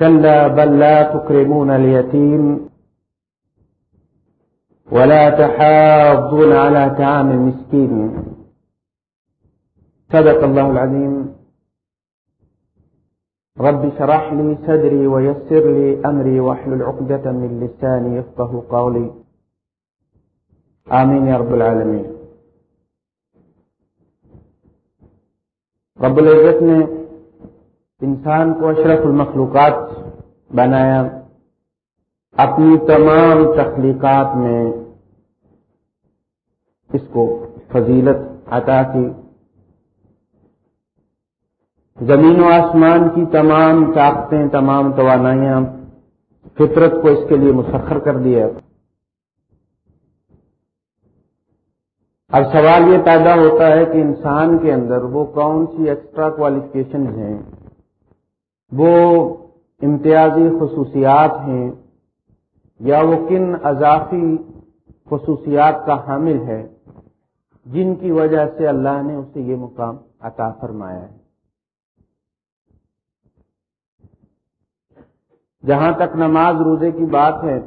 كلا بل لا تكرمون اليتيم ولا تحاضون على طعام المسكين صدق الله العظيم. رب شرح لي صدري ويسر لي أمري واحلل عقدة من لساني يفقه قولي. آمين يا رب العالمين. رب العزت نے انسان کو اشرف المخلوقات بنایا۔ اپنی تمام تخلیقات میں اس کو فضیلت عطا کی۔ زمین و آسمان کی تمام طاقتیں، تمام توانائیاں فطرت کو اس کے لیے مسخر کر دیا۔ اب سوال یہ پیدا ہوتا ہے کہ انسان کے اندر وہ کون سی ایکسٹرا کوالیفکیشن ہیں وہ امتیازی خصوصیات ہیں یا وہ کن اضافی خصوصیات کا حامل ہے جن کی وجہ سے اللہ نے اسے یہ مقام عطا فرمایا ہے۔ جہاں تک نماز روزے کی بات ہے،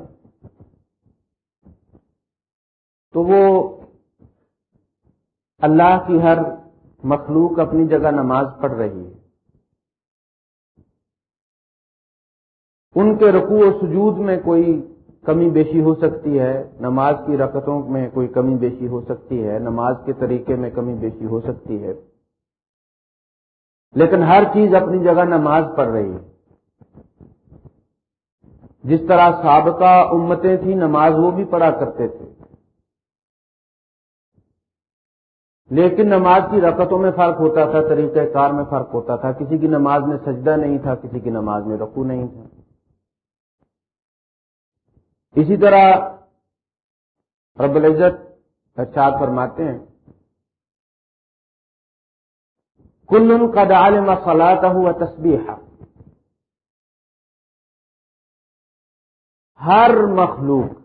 تو وہ اللہ کی ہر مخلوق اپنی جگہ نماز پڑھ رہی ہے۔ ان کے رکوع و سجود میں کوئی کمی بیشی ہو سکتی ہے، نماز کی رکتوں میں کوئی کمی بیشی ہو سکتی ہے، نماز کے طریقے میں کمی بیشی ہو سکتی ہے۔ لیکن ہر چیز اپنی جگہ نماز پڑھ رہی ہے۔ جس طرح سابقہ امتیں تھیں، نماز وہ بھی پڑھا کرتے تھے۔ لیکن نماز کی رکتوں میں فرق ہوتا تھا، طریقہ کار میں فرق ہوتا تھا۔ کسی کی نماز میں سجدہ نہیں تھا، کسی کی نماز میں رقو نہیں تھا۔ اسی طرح رب العزت ارشاد فرماتے ہیں کل کا دال مسلاتا ہوا ہر مخلوق،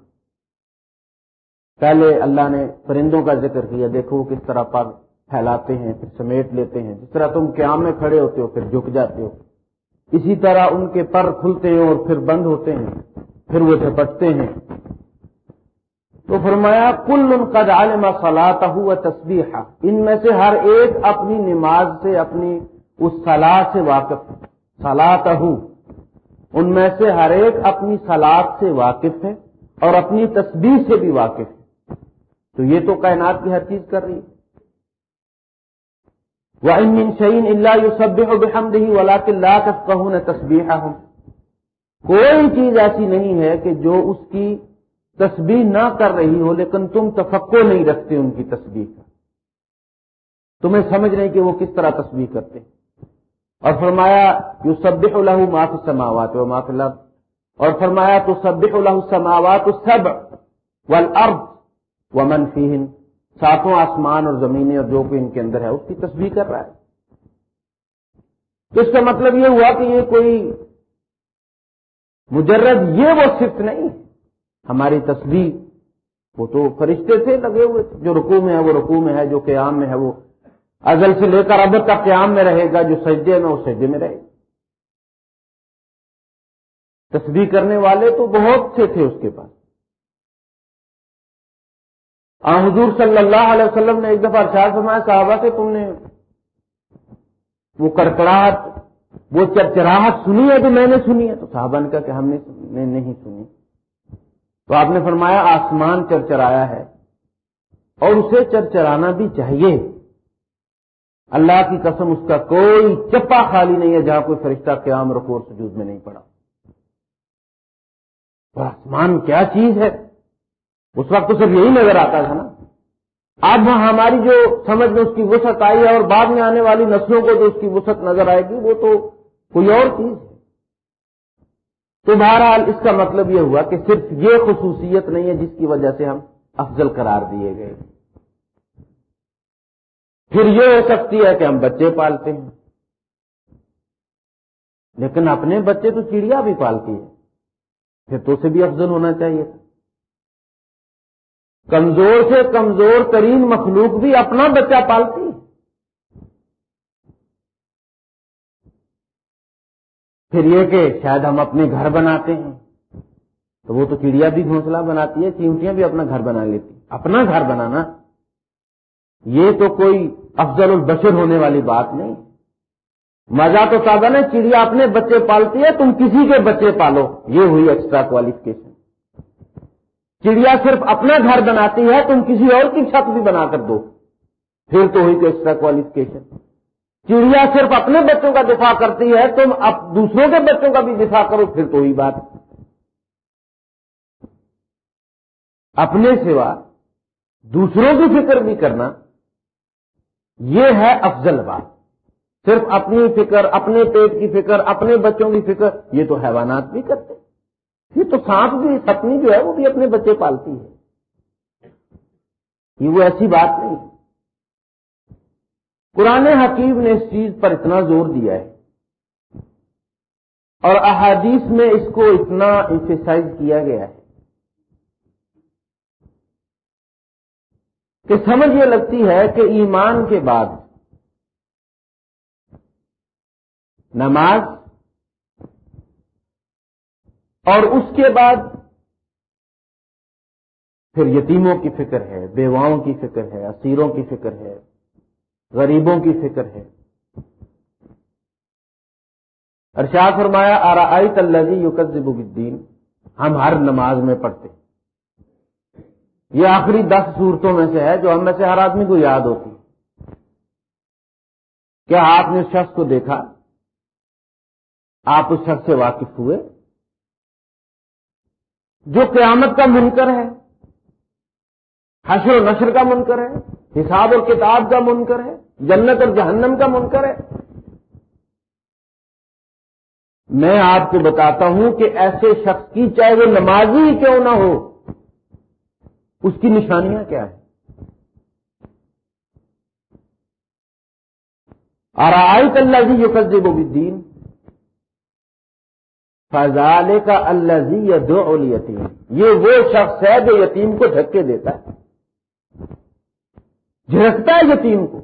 پہلے اللہ نے پرندوں کا ذکر کیا، دیکھو کس طرح پر پھیلاتے ہیں، پھر سمیٹ لیتے ہیں، جس طرح تم قیام میں کھڑے ہوتے ہو، پھر جھک جاتے ہو۔ اسی طرح ان کے پر کھلتے ہیں اور پھر بند ہوتے ہیں۔ پھر وہ جھپٹتے ہیں۔ تو فرمایا، کل ان کا عالم صلاح ہوا ان میں سے ہر ایک اپنی نماز سے، اپنی اس صلاح سے واقف صلاح ان میں سے ہر ایک اپنی سلاد سے واقف ہے اور اپنی تصویر سے بھی واقف ہے۔ تو یہ تو کائنات کی ہر چیز کر رہی ہے۔ وہ ان شعین اللہ یو سب ہی ولا کے تصبیح ہوں کوئی چیز ایسی نہیں ہے کہ جو اس کی تصویر نہ کر رہی ہو، لیکن تم تفقو نہیں رکھتے ان کی تصویر کا۔ تمہیں سمجھ نہیں کہ وہ کس طرح تصویر کرتے۔ اور فرمایا یو سب الح معاف سماوات و معاف اور فرمایا تو سب الح سماوات سب ورب و منفی ساتوں آسمان اور زمینیں اور جو کوئی ان کے اندر ہے، اس کی تصویر کر رہا ہے۔ تو اس کا مطلب یہ ہوا کہ یہ کوئی مجرد یہ وہ صفت نہیں۔ ہماری تصویر وہ تو فرشتے تھے لگے ہوئے تھے۔ جو رکوع میں ہے وہ رکوع میں ہے، جو قیام میں ہے وہ ازل سے لے کر اب تک قیام میں رہے گا، جو سجدے میں وہ سجدے میں رہے۔ گا تصویر کرنے والے تو بہت سے تھے اس کے پاس۔ حضور صلی اللہ علیہ وسلم نے ایک دفعہ ارشاد فرمایا، صحابہ سے تم نے وہ کرکڑاہٹ وہ چرچراہٹ سنی ہے تو میں نے سنی ہے تو صحابہ نے کہا کہ ہم نے نہیں سنی۔ تو آپ نے فرمایا آسمان چرچرایا ہے اور اسے چرچرانا بھی چاہیے۔ اللہ کی قسم اس کا کوئی چپا خالی نہیں ہے جہاں کوئی فرشتہ قیام رکور سجود میں نہیں پڑا۔ تو آسمان کیا چیز ہے؟ اس وقت تو صرف یہی نظر آتا تھا نا۔ اب ہماری جو سمجھ میں اس کی وسعت آئی ہے اور بعد میں آنے والی نسلوں کو جو اس کی وسعت نظر آئے گی، وہ تو کوئی اور چیز ہے۔ تو بہرحال اس کا مطلب یہ ہوا کہ صرف یہ خصوصیت نہیں ہے جس کی وجہ سے ہم افضل قرار دیے گئے۔ پھر یہ ہو سکتی ہے کہ ہم بچے پالتے ہیں۔ لیکن اپنے بچے تو چڑیا بھی پالتی ہے پھر تو اسے بھی افضل ہونا چاہیے۔ تھا کمزور سے کمزور ترین مخلوق بھی اپنا بچہ پالتی پھر یہ کہ شاید ہم اپنے گھر بناتے ہیں۔ تو وہ تو چڑیا بھی گھونسلہ بناتی ہے، چیونٹیاں بھی اپنا گھر بنا لیتی اپنا گھر بنانا، یہ تو کوئی افضل البشر ہونے والی بات نہیں۔ مزہ تو سادہ نا چڑیا اپنے بچے پالتی ہے، تم کسی کے بچے پالو۔ یہ ہوئی ایکسٹرا کوالیفکیشن چڑیا صرف اپنا گھر بناتی ہے، تم کسی اور کی چھت بھی بنا کر دو۔ پھر تو ہوئی ایکسٹرا کوالیفکیشن چڑیا صرف اپنے بچوں کا دفاع کرتی ہے، تم اب دوسروں کے بچوں کا بھی دفاع کرو، پھر تو ہوئی بات۔ اپنے سوا دوسروں کی فکر بھی کرنا، یہ ہے افضل بات۔ صرف اپنی فکر، اپنے پیٹ کی فکر، اپنے بچوں کی فکر، یہ تو حیوانات بھی کرتے۔ یہ تو سانپ بھی سپنی جو ہے، وہ بھی اپنے بچے پالتی ہے۔ یہ وہ ایسی بات نہیں۔ قرآن حکیم نے اس چیز پر اتنا زور دیا ہے۔ اور احادیث میں اس کو اتنا ایکسرسائز کیا گیا ہے کہ سمجھ یہ لگتی ہے کہ ایمان کے بعد نماز اور اس کے بعد پھر یتیموں کی فکر ہے، بیواؤں کی فکر ہے، اسیروں کی فکر ہے، غریبوں کی فکر ہے۔ ارشاد فرمایا آ آئی تلزی یوکزب الدین ہم ہر نماز میں پڑھتے یہ آخری دس صورتوں میں سے ہے جو ہم میں سے ہر آدمی کو یاد ہوتی کیا آپ نے اس شخص کو دیکھا؟ آپ اس شخص سے واقف ہوئے؟ جو قیامت کا منکر ہے، حشر و نشر کا منکر ہے، حساب اور کتاب کا منکر ہے، جنت اور جہنم کا منکر ہے۔ میں آپ کو بتاتا ہوں کہ ایسے شخص کی، چاہے وہ نمازی ہی کیوں نہ ہو، اس کی نشانیاں کیا ہیں؟ آئی اللہ جی یو قزب الدین فضال کا اللہ یا دو یتیم یہ وہ شخص ہے جو یتیم کو دھکے دیتا ہے۔ جھڑکتا ہے یتیم کو۔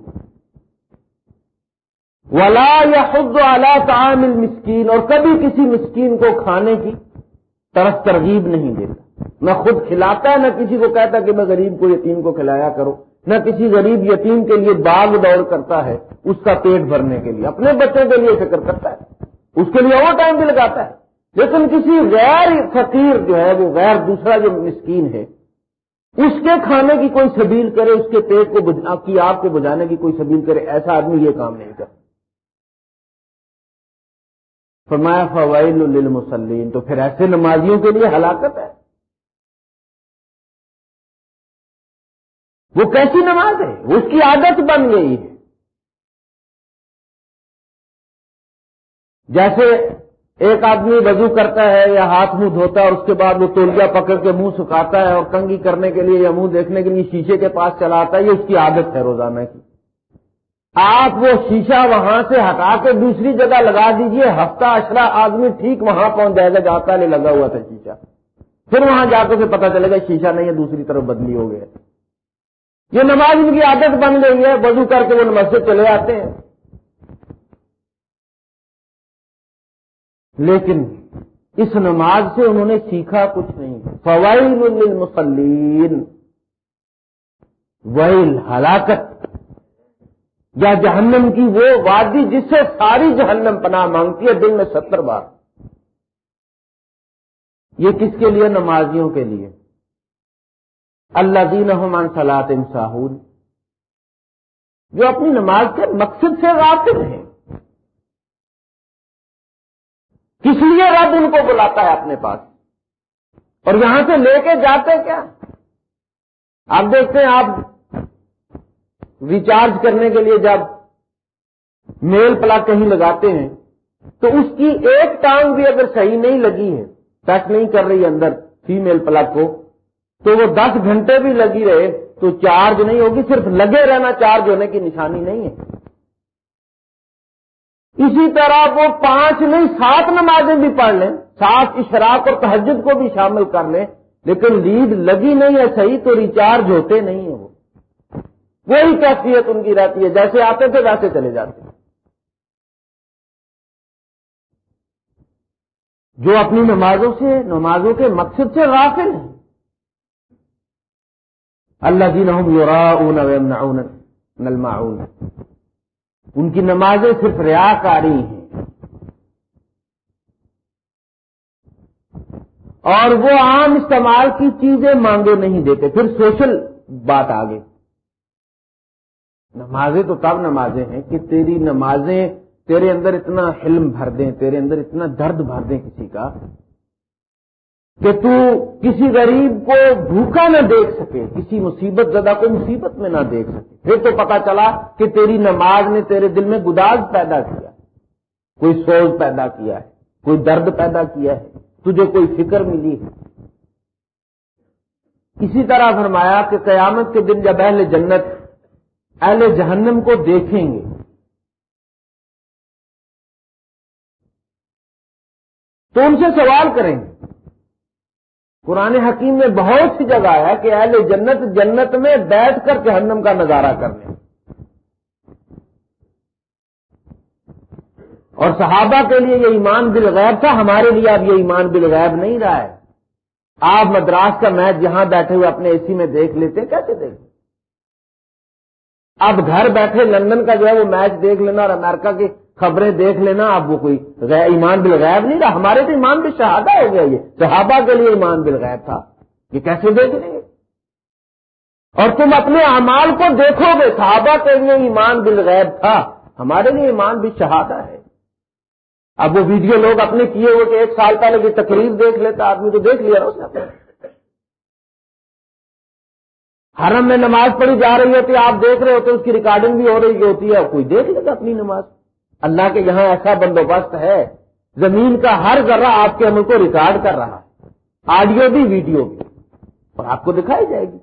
ولا یا خود اعلی تعام المسکین اور کبھی کسی مسکین کو کھانے کی طرف ترغیب نہیں دیتا۔ نہ خود کھلاتا ہے، نہ کسی کو کہتا کہ میں غریب کو یتیم کو کھلایا کرو نہ کسی غریب یتیم کے لیے باغ دوڑ کرتا ہے، اس کا پیٹ بھرنے کے لیے، اپنے بچوں کے لیے فکر کرتا ہے۔ اس کے لیے اور ٹائم بھی لگاتا ہے۔ لیکن کسی غیر فقیر جو ہے، وہ غیر دوسرا جو مسکین ہے، اس کے کھانے کی کوئی سبیل کرے، اس کے پیٹ کو کی آگ کو بجانے کی کوئی سبیل کرے، ایسا آدمی یہ کام نہیں کرتا۔ فرمایا، فوائل للمسلین تو پھر ایسے نمازیوں کے لیے ہلاکت ہے۔ وہ کیسی نماز ہے؟ اس کی عادت بن گئی ہے۔ جیسے ایک آدمی وضو کرتا ہے یا ہاتھ منہ دھوتا ہے اور اس کے بعد وہ تولیا پکڑ کے منہ سکھاتا ہے اور کنگی کرنے کے لیے یا منہ دیکھنے کے لیے شیشے کے پاس چلا آتا ہے، یہ اس کی عادت ہے روزانہ کی۔ آپ وہ شیشہ وہاں سے ہٹا کے دوسری جگہ لگا دیجیے، ہفتہ اشرا آدمی ٹھیک وہاں پہنچ جائے گا جاتا نہیں لگا ہوا تھا شیشہ۔ پھر وہاں جا کے پتا چلے گا شیشہ نہیں ہے، دوسری طرف بدلی ہو گیا۔ یہ نماز ان کی عادت بن گئی ہے، وضو کر کے وہ مسجد چلے آتے ہیں۔ لیکن اس نماز سے انہوں نے سیکھا کچھ نہیں۔ فوائل للمصلین ویل ہلاکت، یا جہنم کی وہ وادی جس سے ساری جہنم پناہ مانگتی ہے دن میں ستر بار۔ یہ کس کے لیے؟ نمازیوں کے لیے۔ اللہ دین حمان سلاد انساہول جو اپنی نماز کے مقصد سے واقف ہیں۔ کس لیے رب ان کو بلاتا ہے اپنے پاس؟ اور یہاں سے لے کے جاتے کیا؟ آپ دیکھتے ہیں، آپ ریچارج کرنے کے لیے جب میل پلاک کہیں لگاتے ہیں، تو اس کی ایک ٹانگ بھی اگر صحیح نہیں لگی ہے ٹچ نہیں کر رہی اندر فیمل پلگ کو، تو وہ دس گھنٹے بھی لگی رہے، تو چارج نہیں ہوگی، صرف لگے رہنا چارج ہونے کی نشانی نہیں ہے۔ اسی طرح وہ پانچ نہیں، سات نمازیں بھی پڑھ لیں، سات اشراق اور تہجد کو بھی شامل کر لیں، لیکن لیڈ لگی نہیں ہے صحیح تو ریچارج ہوتے نہیں ہیں وہ۔ وہی کیفیت ان کی رہتی ہے، جیسے آتے تھے ویسے چلے جاتے ہیں۔ جو اپنی نمازوں سے، نمازوں کے مقصد سے غافل ہیں۔ اللہ جی نہ ان کی نمازیں صرف ریا کاری ہیں۔ اور وہ عام استعمال کی چیزیں مانگے نہیں دیتے۔ پھر سوشل بات آگے۔ نمازیں تو تب نمازیں ہیں کہ تیری نمازیں تیرے اندر اتنا حلم بھر دیں، تیرے اندر اتنا درد بھر دیں کسی کا کہ تو کسی غریب کو بھوکا نہ دیکھ سکے، کسی مصیبت زدہ کو مصیبت میں نہ دیکھ سکے۔ پھر تو پتا چلا کہ تیری نماز نے تیرے دل میں گداز پیدا کیا، کوئی سوز پیدا کیا ہے، کوئی درد پیدا کیا ہے، تجھے کوئی فکر ملی ہے۔ اسی طرح فرمایا کہ قیامت کے دن جب اہل جنت، اہل جہنم کو دیکھیں گے، تو ان سے سوال کریں گے۔ قرآن حکیم میں بہت سی جگہ ہے کہ اہل جنت جنت میں بیٹھ کر جہنم کا نظارہ کرنے اور صحابہ کے لیے یہ ایمان بالغیب تھا، ہمارے لیے اب یہ ایمان بالغیب نہیں رہا ہے۔ آپ مدراس کا میچ جہاں بیٹھے ہوئے اپنے اے سی میں دیکھ لیتے، کیسے دیکھ؟ اب گھر بیٹھے لندن کا جو ہے وہ میچ دیکھ لینا اور امریکہ کی خبریں دیکھ لینا، اب وہ کوئی ایمان بالغیب نہیں رہا۔ ہمارے تو ایمان بھی شہادہ ہو گیا یہ۔ صحابہ کے لیے ایمان بالغیب تھا۔ یہ کیسے دیکھ لیں گے؟ اور تم اپنے اعمال کو دیکھو گے۔ صحابہ کے لیے ایمان بالغیب تھا۔ ہمارے لیے ایمان بھی شہادہ ہے۔ اب وہ ویڈیو لوگ اپنے کیے ہوئے کہ ایک سال پہلے کی تقریب دیکھ لیتا، آدمی تو دیکھ لیا اس نے حرم میں نماز پڑھی جا رہی ہوتی، آپ دیکھ رہے ہوتے، اس کی ریکارڈنگ بھی ہو رہی ہوتی ہے کوئی دیکھ لیتا اپنی نماز۔ اللہ کے یہاں ایسا بندوبست ہے، زمین کا ہر ذرہ آپ کے عمل کو ریکارڈ کر رہا ہے، آڈیو بھی، ویڈیو بھی، اور آپ کو دکھائی جائے گی۔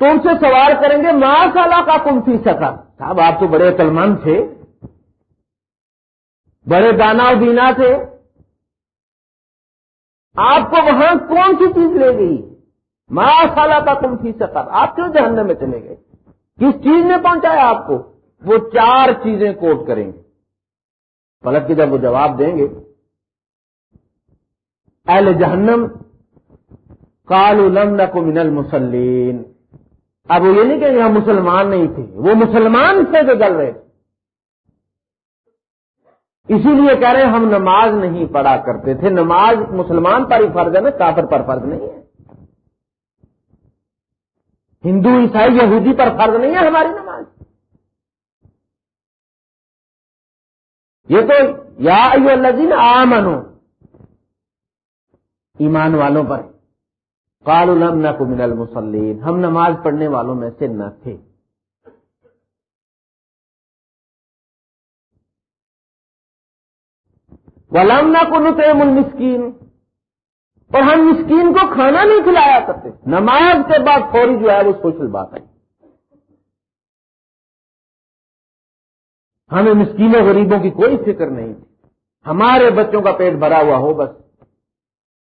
تو ان سے سوال کریں گے ماں سالہ کا کم فی سکا صاحب، آپ تو بڑے کلمند تھے، بڑے دانا و بینا تھے۔ آپ کو وہاں کون سی چیز لے گئی؟ ماں سالہ کا کم فی سکا آپ کیوں جہنم میں چلے گئے؟ کس چیز نے پہنچایا آپ کو؟ وہ چار چیزیں کوٹ کریں گے۔ پلٹ کے جب وہ جواب دیں گے، اہل جہنم کال نہ کو من المسلین اب وہ یہ نہیں کہ ہم مسلمان نہیں تھے، وہ مسلمان تھے جو جل رہے تھے۔ اسی لیے کہہ رہے ہیں، ہم نماز نہیں پڑھا کرتے تھے۔ نماز مسلمان پر ہی فرض ہے نا، کافر پر فرض نہیں ہے۔ ہندو عیسائی یہودی پر فرض نہیں ہے ہماری نماز۔ یہ تو یا الذین آمنو ایمان والوں پر۔ قالوا لم نکو من المسلین ہم نماز پڑھنے والوں میں سے نہ تھے۔ ولم نہ کو نتیم المسکین اور ہم مسکین کو کھانا نہیں کھلایا کرتے۔ نماز کے بعد فوری جو ہے وہ سوشل بات ہے۔ ہمیں مسکینوں غریبوں کی کوئی فکر نہیں تھی۔ ہمارے بچوں کا پیٹ بھرا ہوا ہو بس۔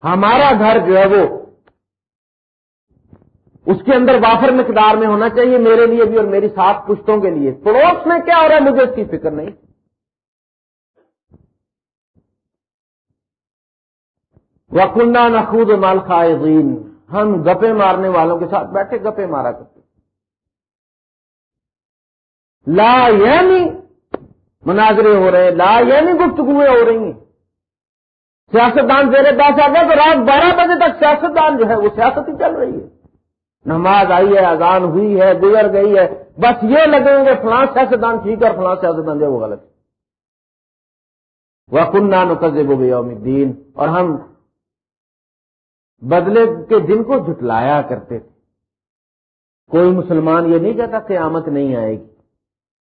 ہمارا گھر جو ہے وہ اس کے اندر وافر مقدار میں ہونا چاہیے میرے لیے بھی اور میری سات پشتوں کے لیے۔ پڑوس میں کیا ہو رہا ہے؟ مجھے اس کی فکر نہیں۔ وکنڈا نخود مال خائزین ہم گپے مارنے والوں کے ساتھ بیٹھے، گپے مارا کرتے۔ لا یعنی مناظرے ہو رہے لا یعنی گفتگویں ہو رہی ہیں۔ سیاستدان زیر پاس آ گیا تو رات بارہ بجے تک سیاستدان جو ہے وہ سیاست ہی چل رہی ہے۔ نماز آئی ہے، اذان ہوئی ہے، گزر گئی ہے۔ بس یہ لگیں گے فلاں سیاستدان ٹھیک ہے فلاں سیاستدان جو وہ غلط وہ کنہ نقزب یوم الدین اور ہم بدلے کے دن کو جھٹلایا کرتے تھے۔ کوئی مسلمان یہ نہیں کہتا قیامت نہیں آئے گی۔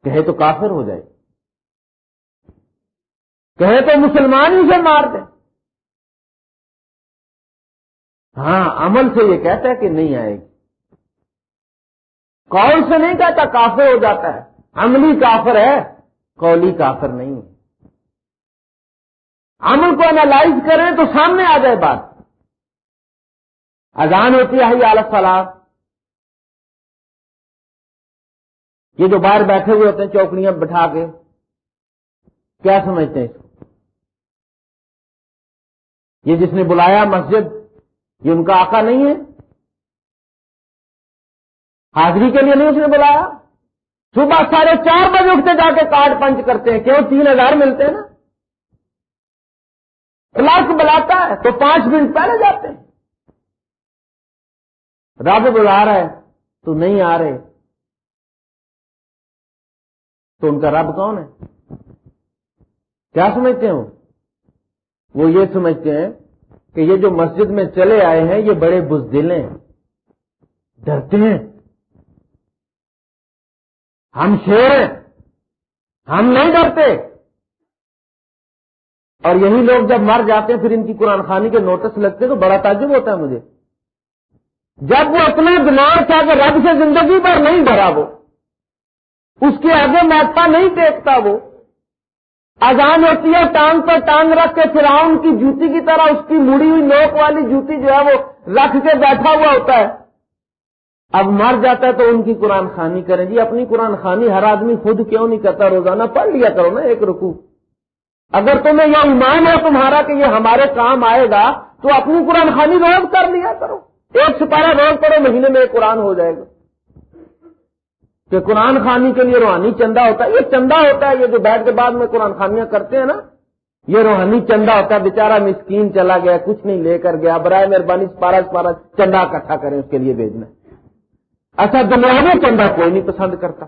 کہے تو کافر ہو جائے۔ گی کہے تو مسلمان ہی سے مار دیں ہاں عمل سے یہ کہتا ہے کہ نہیں آئے گی۔ کال سے نہیں کہتا، کافر ہو جاتا ہے۔ عملی کافر ہے کولی کافر نہیں ہے۔ عمل کو انالائز کریں تو سامنے آ جائے بات۔ اذان ہوتی ہے عالت فلاح یہ جو باہر بیٹھے ہوئے ہوتے ہیں، چوکڑیاں بٹھا کے، کیا سمجھتے ہیں اس کو؟ یہ جس نے بلایا مسجد، یہ ان کا آقا نہیں ہے۔ حاضری کے لیے نہیں اس نے بلایا۔ صبح ساڑھے چار بجے اٹھتے جا کے کارڈ پنچ کرتے ہیں، کیوں تین ہزار ملتے ہیں نا؟ کلاس بلاتا ہے تو پانچ منٹ پہلے جاتے ہیں۔ رب بلا رہا ہے، تو نہیں آ رہے۔ تو ان کا رب کون ہے؟ کیا سمجھتے ہیں وہ یہ سمجھتے ہیں کہ یہ جو مسجد میں چلے آئے ہیں، یہ بڑے بزدل ہیں، ڈرتے ہیں۔ ہم شیر ہیں، ہم نہیں ڈرتے۔ اور یہی لوگ جب مر جاتے ہیں، پھر ان کی قرآن خانی کے نوٹس لگتے تو بڑا تعجب ہوتا ہے مجھے۔ جب وہ اپنا دماغ تھا کہ رب سے زندگی پر نہیں بھرا وہ، اس کے آگے میٹا نہیں دیکھتا وہ اذان ہوتی ہے، ٹانگ پر ٹانگ رکھ کے فراؤن کی جوتی کی طرح اس کی مڑی ہوئی نوک والی جوتی جو ہے وہ رکھ کے بیٹھا ہوا ہوتا ہے۔ اب مر جاتا ہے تو ان کی قرآن خانی کریں۔ جی اپنی قرآن خانی ہر آدمی خود کیوں نہیں کرتا؟ روزانہ پڑھ لیا کرو نا ایک رکو اگر تمہیں یہ ایمان ہے تمہارا کہ یہ ہمارے کام آئے گا، تو اپنی قرآن خانی روز کر لیا کرو۔ ایک سپارہ روز پڑھو، مہینے میں ایک قرآن ہو جائے گا۔ کہ قرآن خانی کے لیے روحانی چندہ ہوتا ہے۔ یہ چندہ ہوتا ہے، یہ جو بیٹھ کے بعد میں قرآن خانیاں کرتے ہیں نا، یہ روحانی چندہ ہوتا ہے۔ بےچارا مسکین چلا گیا، کچھ نہیں لے کر گیا۔ برائے مہربانی سپارہ سپارہ چندہ اکٹھا کریں اس کے لیے بھیجنا۔ اچھا دنیا چندہ کوئی نہیں پسند کرتا۔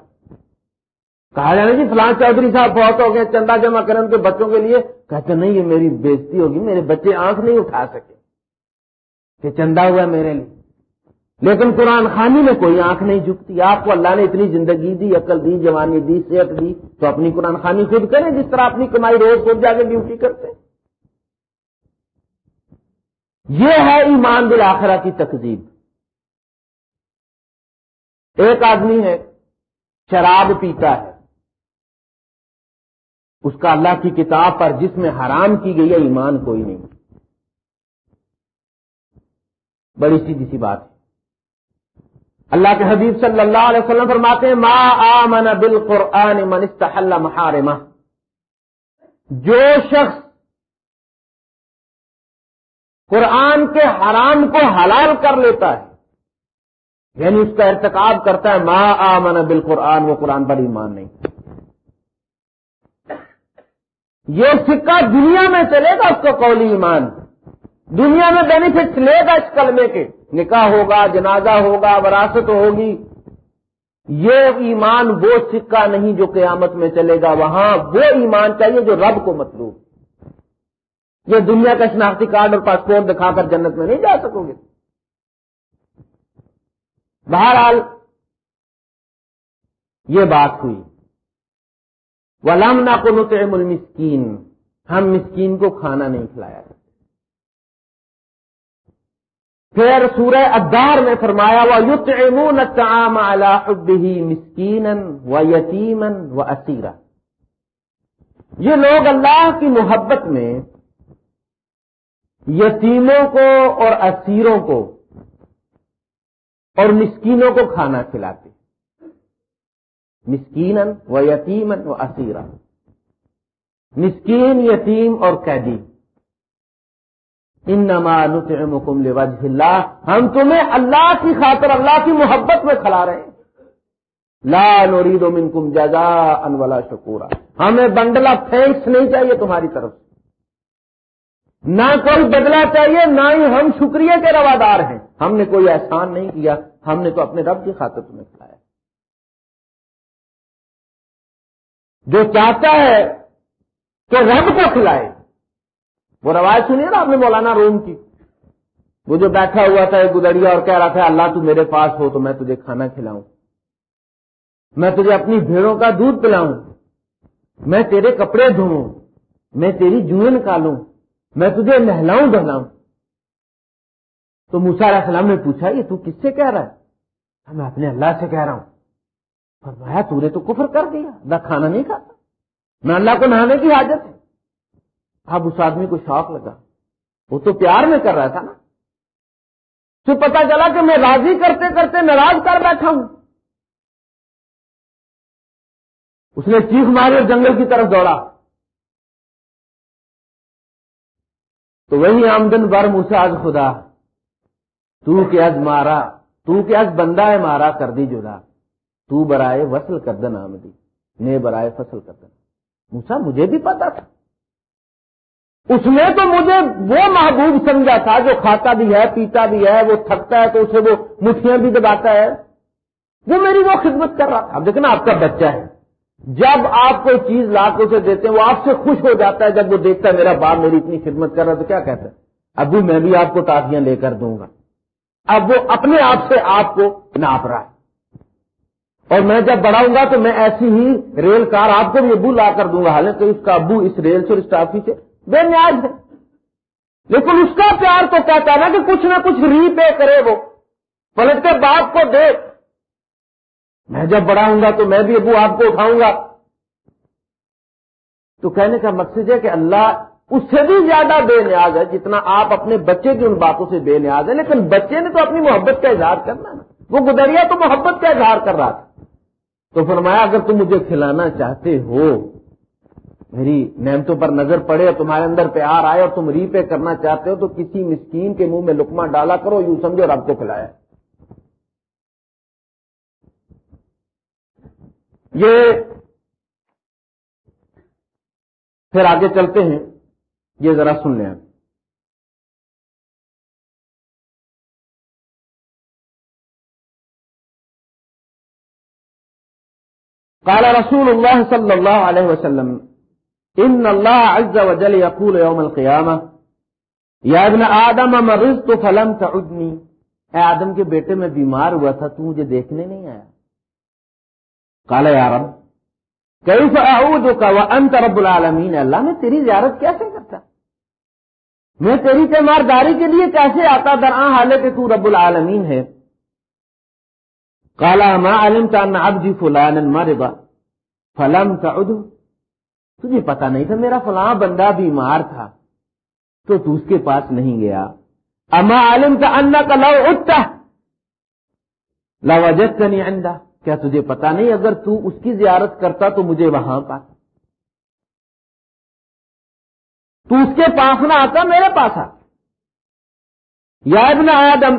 کہا جانا جی فلان چودھری صاحب بہت ہو گئے، چندہ جمع کریں ان کے بچوں کے لیے۔ کہتے نہیں، یہ میری بےزتی ہوگی، میرے بچے آنکھ نہیں اٹھا سکے۔ کہ چندہ ہوا میرے لیے۔ لیکن قرآن خانی میں کوئی آنکھ نہیں جھکتی۔ آپ کو اللہ نے اتنی زندگی دی، عقل دی، جوانی دی، صحت دی، تو اپنی قرآن خانی خود کریں جس طرح اپنی کمائی روز خود جا کے ڈیوٹی کرتے یہ ہے ایمان بالآخرہ کی تقزیب ایک آدمی ہے، شراب پیتا ہے۔ اس کا اللہ کی کتاب پر جس میں حرام کی گئی ہے، ایمان کوئی نہیں۔ بڑی سیدھی سی بات ہے۔ اللہ کے حبیب صلی اللہ علیہ وسلم فرماتے ہیں، ما آمن بالقرآن من استحل محارمہ. جو شخص قرآن کے حرام کو حلال کر لیتا ہے یعنی اس کا ارتکاب کرتا ہے، ما آمن بالقرآن، وہ قرآن پر ایمان نہیں۔ یہ سکہ دنیا میں چلے گا اس کو قولی ایمان۔ دنیا میں بینیفٹس لے گا اس کلمے کے۔ نکاح ہوگا، جنازہ ہوگا، وراثت ہوگی۔ یہ ایمان وہ سکہ نہیں جو قیامت میں چلے گا۔ وہاں وہ ایمان چاہیے جو رب کو مطلوب۔ یہ دنیا کا شناختی کارڈ اور پاسپورٹ دکھا کر جنت میں نہیں جا سکو گے۔ بہرحال یہ بات ہوئی۔ ولامنا کو المسکین ہم مسکین کو کھانا نہیں کھلایا۔ پھر سورہ ادار میں فرمایا ہوا یوت امون تام مسکین و یتیمن و اسیرا یہ لوگ اللہ کی محبت میں یتیموں کو اور اسیروں کو اور مسکینوں کو کھانا کھلاتے۔ مسکین و یتیمن و اسیرا مسکین، یتیم اور قیدی۔ ان نمان مکم اللہ۔ ہم تمہیں اللہ کی خاطر اللہ کی محبت میں کھلا رہے ہیں۔ لا نورید و منکم جزا ان ولا شکورا۔ ہمیں بنڈلا تھینکس نہیں چاہیے تمہاری طرف سے۔ نہ کوئی بدلا چاہیے، نہ ہی ہم شکریہ کے روادار ہیں۔ ہم نے کوئی احسان نہیں کیا، ہم نے تو اپنے رب کی خاطر تمہیں کھلایا۔ جو چاہتا ہے کہ رب کو کھلائے وہ روایت سنی نا آپ نے مولانا روم کی؟ وہ جو بیٹھا ہوا تھا، ایک گدڑیا اور کہہ رہا تھا، اللہ تو میرے پاس ہو تو میں تجھے کھانا کھلاؤں۔ میں تجھے اپنی بھیڑوں کا دودھ پلاؤں۔ میں تیرے کپڑے دھوؤں۔ میں تیری جوئیں نکالوں میں تجھے نہلاؤں دہلاؤں تو علیہ السلام نے پوچھا، یہ تو کس سے کہہ رہا ہے؟ میں اپنے اللہ سے کہہ رہا ہوں۔ فرمایا، تو نے تو کفر کر دیا۔ اللہ کھانا نہیں کھاتا۔ میں اللہ کو نہانے کی حاجت ہے۔ اب اس آدمی کو شوق لگا۔ وہ تو پیار میں کر رہا تھا نا۔ تو پتا چلا کہ میں راضی کرتے کرتے ناراض کر بیٹھا ہوں۔ اس نے چیخ ماری اور جنگل کی طرف دوڑا۔ تو وہی آمدن بر موسا از خدا۔ تو کہ از مارا، تو کہ از بندہ ہے مارا کر دی جدا۔ تو برائے وصل کردن آمدی نے برائے فصل کردن موسا مجھے بھی پتا تھا۔ اس نے تو مجھے وہ محبوب سمجھا تھا جو کھاتا بھی ہے، پیتا بھی ہے، وہ تھکتا ہے تو اسے وہ مٹھیاں بھی دباتا ہے۔ وہ میری وہ خدمت کر رہا تھا۔ اب دیکھنا آپ کا بچہ ہے۔ جب آپ کوئی چیز لا کے اسے دیتے ہیں، وہ آپ سے خوش ہو جاتا ہے جب وہ دیکھتا ہے، میرا باپ میری اتنی خدمت کر رہا ہے، تو کیا کہتا ہے؟ ابھی میں بھی آپ کو ٹافیاں لے کر دوں گا۔ اب وہ اپنے آپ سے آپ کو ناپ رہا ہے۔ اور میں جب بڑھاؤں گا تو میں ایسی ہی ریل کار آپ کو بھی ابو لا کر دوں گا۔ حالانکہ اس کا ابو اس ریل سے اور اس ٹافی سے بے نیاز ہے۔ لیکن اس کا پیار تو کہتا ہے نا کہ کچھ نہ کچھ ری پے کرے وہ۔ پلٹ کے باپ کو دے، میں جب بڑا ہوں گا تو میں بھی ابو آپ کو اٹھاؤں گا۔ تو کہنے کا مقصد ہے کہ اللہ اس سے بھی زیادہ بے نیاز ہے جتنا آپ اپنے بچے کی ان باتوں سے بے نیاز ہے لیکن بچے نے تو اپنی محبت کا اظہار کرنا نا۔ وہ گدریا تو محبت کا اظہار کر رہا تھا۔ تو فرمایا، اگر تم مجھے کھلانا چاہتے ہو میری نعمتوں پر نظر پڑے اور تمہارے اندر پیار آئے اور تم ری پے کرنا چاہتے ہو، تو کسی مسکین کے منہ میں لکما ڈالا کرو، یوں سمجھو اور کو کھلایا۔ یہ پھر آگے چلتے ہیں، یہ ذرا سن لیں۔ قال رسول اللہ صلی اللہ علیہ وسلم ان اللہ عز و جل یقول یوم القیامہ یا ابن آدم مرضت فلم تعدنی. اے آدم کے بیٹے، میں بیمار ہوا تھا، تو مجھے دیکھنے نہیں آیا۔ قال، یا رب، کیف اعودک وانت رب العالمین؟ اللہ، میں تیری زیارت کیسے کرتا؟ میں تیری تیمارداری کے لیے کیسے آتا؟ درآں حالے کہ تو رب العالمین ہے۔ کالا ما علم کا اب جی فلان مربا فلم کا تجھے پتا نہیں تھا میرا فلاں بندہ بیمار تھا، تو تو اس کے پاس نہیں گیا۔ اما عالم کا انا کا لو اٹھتا لوجت کا نہیں انڈا کیا تجھے پتا نہیں اگر تو اس کی زیارت کرتا تو مجھے وہاں پا تو اس کے پاس نہ آتا، میرے پاس آ۔ یا ابن آدم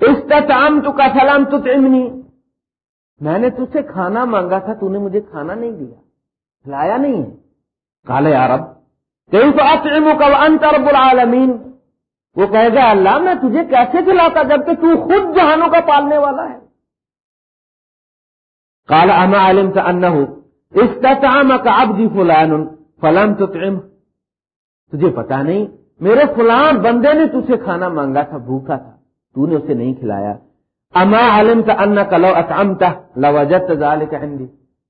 استطعام تو کا سلام تو میں نے تجھ سے کھانا مانگا تھا، تو نے مجھے کھانا نہیں دیا۔ کھلایا نہیں ہے۔ کالے عرب انت رب العالمین۔ وہ کہے گا، اللہ، میں تجھے کیسے کھلاتا جبکہ تو خود جہانوں کا پالنے والا ہے۔ کالا اما عالم کا ان ہو استطعام کا اب جی فلان، فلم تو تجھے پتا نہیں، میرے فلان بندے نے تجھے کھانا مانگا تھا، بھوکا تھا، تو نے اسے نہیں کھلایا۔ اما عالم کا کا لو اطعمتا لوجت ذالک عندي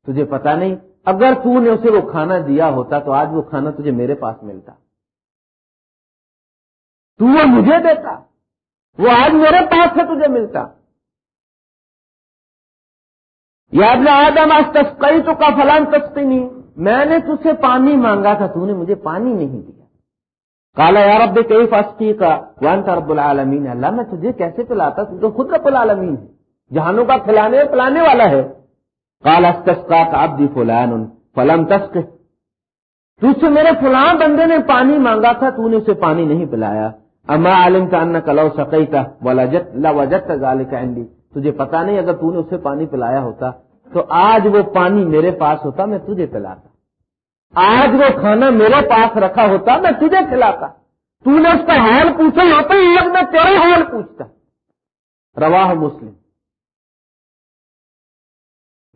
تجھے پتا نہیں، اگر تو نے اسے وہ کھانا دیا ہوتا تو آج وہ کھانا تجھے میرے پاس ملتا۔ تو وہ مجھے دیتا، وہ آج میرے پاس سے تجھے ملتا۔ یاد نہ آدم آج تسکئی تو کا فلان تستی نہیں میں نے تجھ سے پانی مانگا تھا، تو نے مجھے پانی نہیں دیا۔ کالا یا رب کئی فاسٹی کا وان تھا رب العالمین اللہ میں تجھے کیسے پلاتا؟ تو تو خود رب العالمین ہے۔ جہانوں کا کھلانے پلانے والا ہے۔ کالا کا آپ فلان، فلم تسک تجھ سے میرے فلان بندے نے پانی مانگا تھا، تو نے اسے پانی نہیں پلایا۔ اما عالم کا ان کلو سقی کا وجت غال کا تجھے پتا نہیں، اگر تو نے اسے پانی پلایا ہوتا، تو آج وہ پانی میرے پاس ہوتا، میں تجھے پلاتا. آج وہ کھانا میرے پاس رکھا ہوتا، میں تجھے کھلاتا۔ تو نے اس کا حال پوچھا ہوتا ایک میں تیرے حال پوچھتا۔ رواہ مسلم۔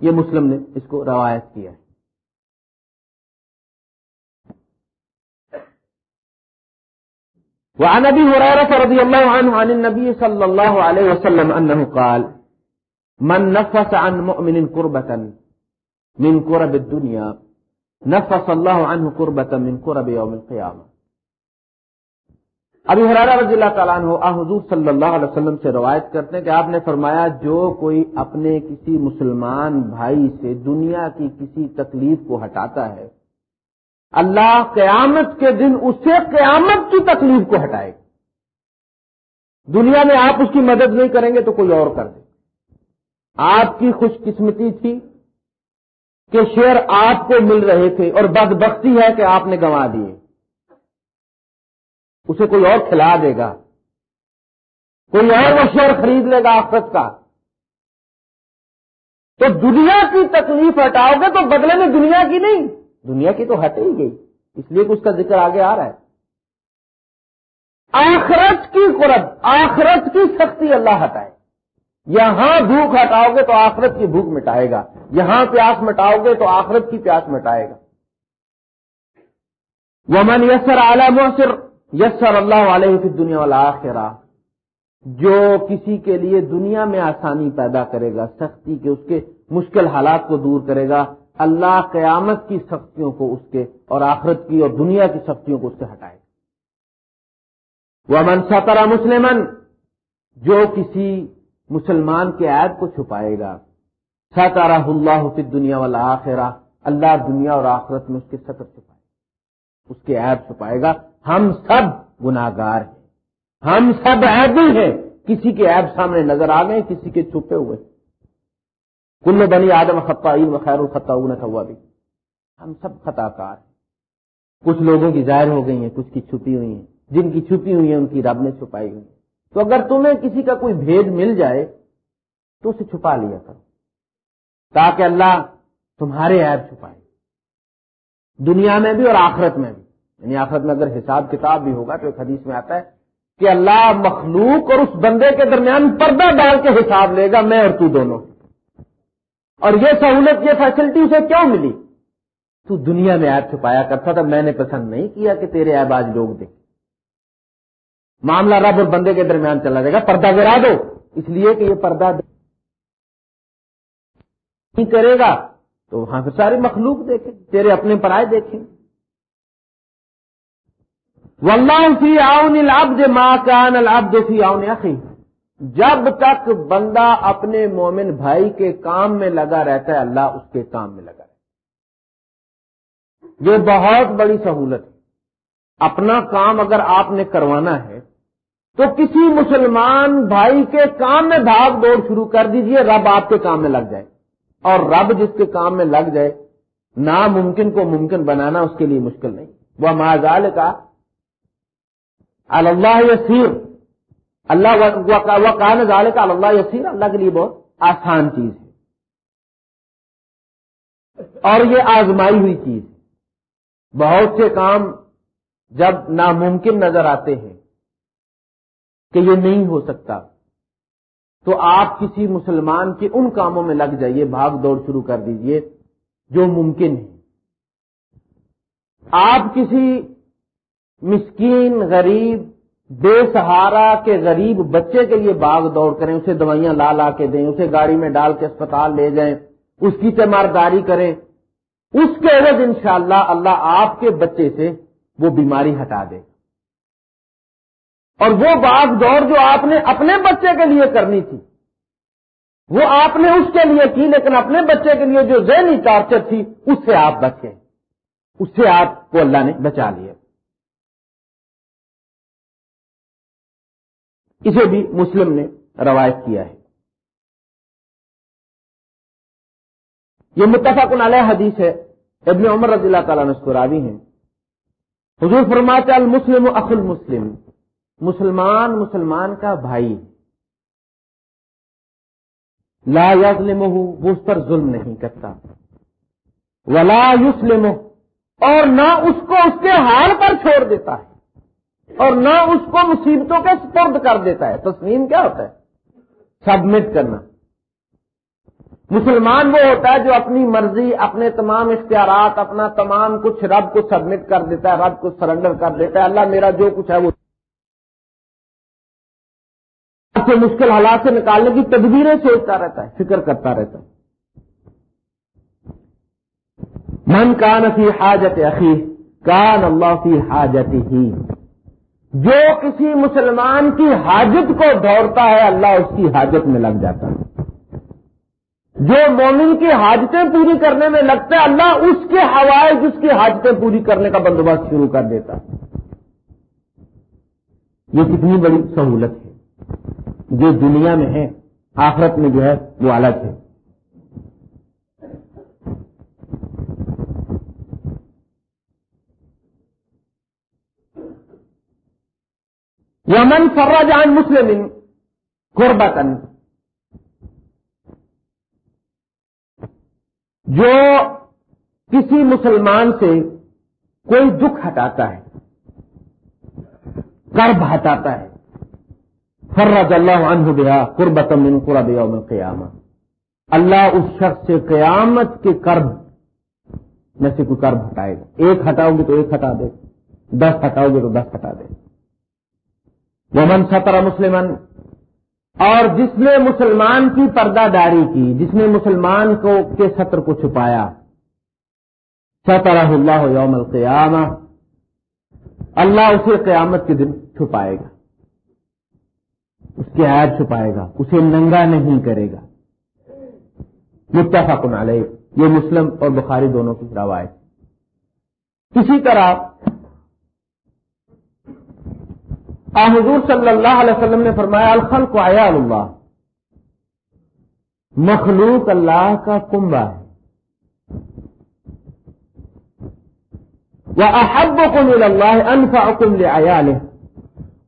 یہ مسلم نے اس کو روایت کیا۔ ہے وعن ابي هريره رضي الله عنه عن النبي صلى الله عليه وسلم انه قال، من نفس عن مؤمن كربة من كرب الدنيا نفس اللہ عنہ قربت من قرب یوم القیامہ۔ ابھی حرارہ رضی اللہ تعالیٰ عنہ حضور صلی اللہ علیہ وسلم سے روایت کرتے ہیں کہ آپ نے فرمایا، جو کوئی اپنے کسی مسلمان بھائی سے دنیا کی کسی تکلیف کو ہٹاتا ہے، اللہ قیامت کے دن اسے قیامت کی تکلیف کو ہٹائے۔ دنیا میں آپ اس کی مدد نہیں کریں گے تو کوئی اور کر دے۔ آپ کی خوش قسمتی تھی کہ شیر آپ کو مل رہے تھے اور بدبختی ہے کہ آپ نے گنوا دیے۔ اسے کوئی اور کھلا دے گا۔ کوئی اور وہ شیئر خرید لے گا آخرت کا۔ تو دنیا کی تکلیف ہٹاؤ گے تو بدلے میں دنیا کی نہیں۔ دنیا کی تو ہٹے ہی گئی۔ اس لیے کہ اس کا ذکر آگے آ رہا ہے۔ آخرت کی قرب، آخرت کی سختی اللہ ہٹائے۔ یہاں بھوک ہٹاؤ گے تو آخرت کی بھوک مٹائے گا۔ یہاں پیاس مٹاؤ گے تو آخرت کی پیاس مٹائے گا۔ ومن یسر اعلی مؤثر یسر اللہ علیہ فی دنیا والا جو کسی کے لیے دنیا میں آسانی پیدا کرے گا، سختی کے اس کے مشکل حالات کو دور کرے گا، اللہ قیامت کی سختیوں کو اس کے اور آخرت کی اور دنیا کی سختیوں کو اس سے ہٹائے گا۔ وہ من مسلمن جو کسی مسلمان کے عیب کو چھپائے گا۔ ستارہ اللہ فی دنیا والا آخرا اللہ دنیا اور آخرت میں اس کے سطر چھپائے اس کے عیب چھپائے گا، ہم سب گناگار ہیں۔ ہم سب عیبی ہیں۔ کسی کے عیب سامنے نظر آ گئے، کسی کے چھپے ہوئے۔ کل بنی آدم خطا و خیر الخطا ہوا بھی ہم سب خطا کار ہیں۔ کچھ لوگوں کی ظاہر ہو گئی ہیں، کچھ کی چھپی ہوئی ہیں۔ جن کی چھپی ہوئی ہیں، ان کی رب نے چھپائی ہوئی ہیں۔ تو اگر تمہیں کسی کا کوئی بھید مل جائے تو اسے چھپا لیا کرو۔ تاکہ اللہ تمہارے عیب چھپائے۔ دنیا میں بھی اور آخرت میں بھی۔ یعنی آخرت میں اگر حساب کتاب بھی ہوگا تو ایک حدیث میں آتا ہے کہ اللہ مخلوق اور اس بندے کے درمیان پردہ ڈال کے حساب لے گا میں اور تو دونوں۔ اور یہ سہولت، یہ فیسلٹی اسے کیوں ملی؟ تو دنیا میں ایپ چھپایا کرتا تھا، میں نے پسند نہیں کیا کہ تیرے ایب آج لوگ دیکھ معاملہ رب اور بندے کے درمیان چلا جائے گا، پردہ گرا دو۔ اس لیے کہ یہ پردہ نہیں کرے گا، تو وہاں پہ ساری مخلوق دیکھیں، تیرے اپنے پرائے دیکھیں۔ واللہ فی آؤن العبد ما کان العبد فی آؤن اخی۔ جب تک بندہ اپنے مومن بھائی کے کام میں لگا رہتا ہے، اللہ اس کے کام میں لگا رہتا ہے۔ یہ بہت بڑی سہولت ہے۔ اپنا کام اگر آپ نے کروانا ہے تو کسی مسلمان بھائی کے کام میں بھاگ دوڑ شروع کر دیجیے، رب آپ کے کام میں لگ جائے۔ اور رب جس کے کام میں لگ جائے، ناممکن کو ممکن بنانا اس کے لیے مشکل نہیں۔ وہ معذال کا اللہ یسیر۔ اللہ وہ کان ظال کا اللہ یسیر، اللہ کے لیے بہت آسان چیز ہے۔ اور یہ آزمائی ہوئی چیز ہے۔ بہت سے کام جب ناممکن نظر آتے ہیں کہ یہ نہیں ہو سکتا۔ تو آپ کسی مسلمان کے ان کاموں میں لگ جائیے، بھاگ دوڑ شروع کر دیجیے، جو ممکن ہے۔ آپ کسی مسکین، غریب، بے سہارا کے غریب بچے کے لیے باغ دوڑ کریں، اسے دوائیاں لا لا کے دیں، اسے گاڑی میں ڈال کے اسپتال لے جائیں، اس کی تیمارداری کریں۔ اس کے عوض انشاءاللہ اللہ آپ کے بچے سے وہ بیماری ہٹا دے۔ اور وہ باغ دوڑ جو آپ نے اپنے بچے کے لیے کرنی تھی، وہ آپ نے اس کے لیے کی، لیکن اپنے بچے کے لیے جو ذہنی ٹارچر تھی، اس سے آپ بچے، اس سے آپ کو اللہ نے بچا لیا۔ اسے بھی مسلم نے روایت کیا ہے۔ یہ متفق علیہ حدیث ہے۔ ابن عمر رضی اللہ تعالیٰ نے اس کو راوی ہیں۔ حضور فرماتے المسلم اخ المسلم۔ مسلمان مسلمان کا بھائی۔ لا یظلم وہ اس پر ظلم نہیں کرتا۔ ولا یسلم اور نہ اس کو اس کے حال پر چھوڑ دیتا ہے۔ اور نہ اس کو مصیبتوں کے سپرد کر دیتا ہے۔ تسلیم کیا ہوتا ہے؟ سبمٹ کرنا۔ مسلمان وہ ہوتا ہے جو اپنی مرضی، اپنے تمام اختیارات، اپنا تمام کچھ رب کو سبمٹ کر دیتا ہے، رب کو سرنڈر کر دیتا ہے۔ اللہ میرا جو کچھ ہے وہ سے مشکل حالات سے نکالنے کی تدبیریں سوچتا رہتا ہے، فکر کرتا رہتا ہے۔ من کان فی حاجت عقی کان اللہ فی حاجت ہی جو کسی مسلمان کی حاجت کو دوڑتا ہے، اللہ اس کی حاجت میں لگ جاتا ہے۔ جو مومن کی حاجتیں پوری کرنے میں لگتا ہے، اللہ اس کے ہوائے جس کی حاجتیں پوری کرنے کا بندوبست شروع کر دیتا ہے۔ یہ کتنی بڑی سہولت ہے۔ جو دنیا میں ہے آخرت میں جو ہے، وہ الگ ہے یمن فرا جان مسلم قربتن جو کسی مسلمان سے کوئی دکھ ہٹاتا ہے کرب ہٹاتا ہے۔ فرج اللہ عنہ بیا قربت من قرب یوم القیامہ۔ اللہ اس شخص سے قیامت کے کرب میں سے کوئی کرب ہٹائے گا۔ ایک ہٹاؤ گے تو ایک ہٹا دے۔ دس ہٹاؤ گے تو دس ہٹا دے۔ ومن ستر مسلمن اور جس نے مسلمان کی پردہ داری کی، جس نے مسلمان کو کے سطر کو چھپایا ستر اللہ یوم القیامہ، اللہ اسے قیامت کے دن چھپائے گا۔ اس کے عائد چھپائے گا، اسے ننگا نہیں کرے گا۔ متفق علیہ، یہ مسلم اور بخاری دونوں کی روایت اسی طرح حضور صلی اللہ علیہ وسلم نے فرمایا الخل کو آیا اللہ۔ مخلوق اللہ کا کنبا ہے۔ وہ احب کو مل اللہ انفا کم لے آیا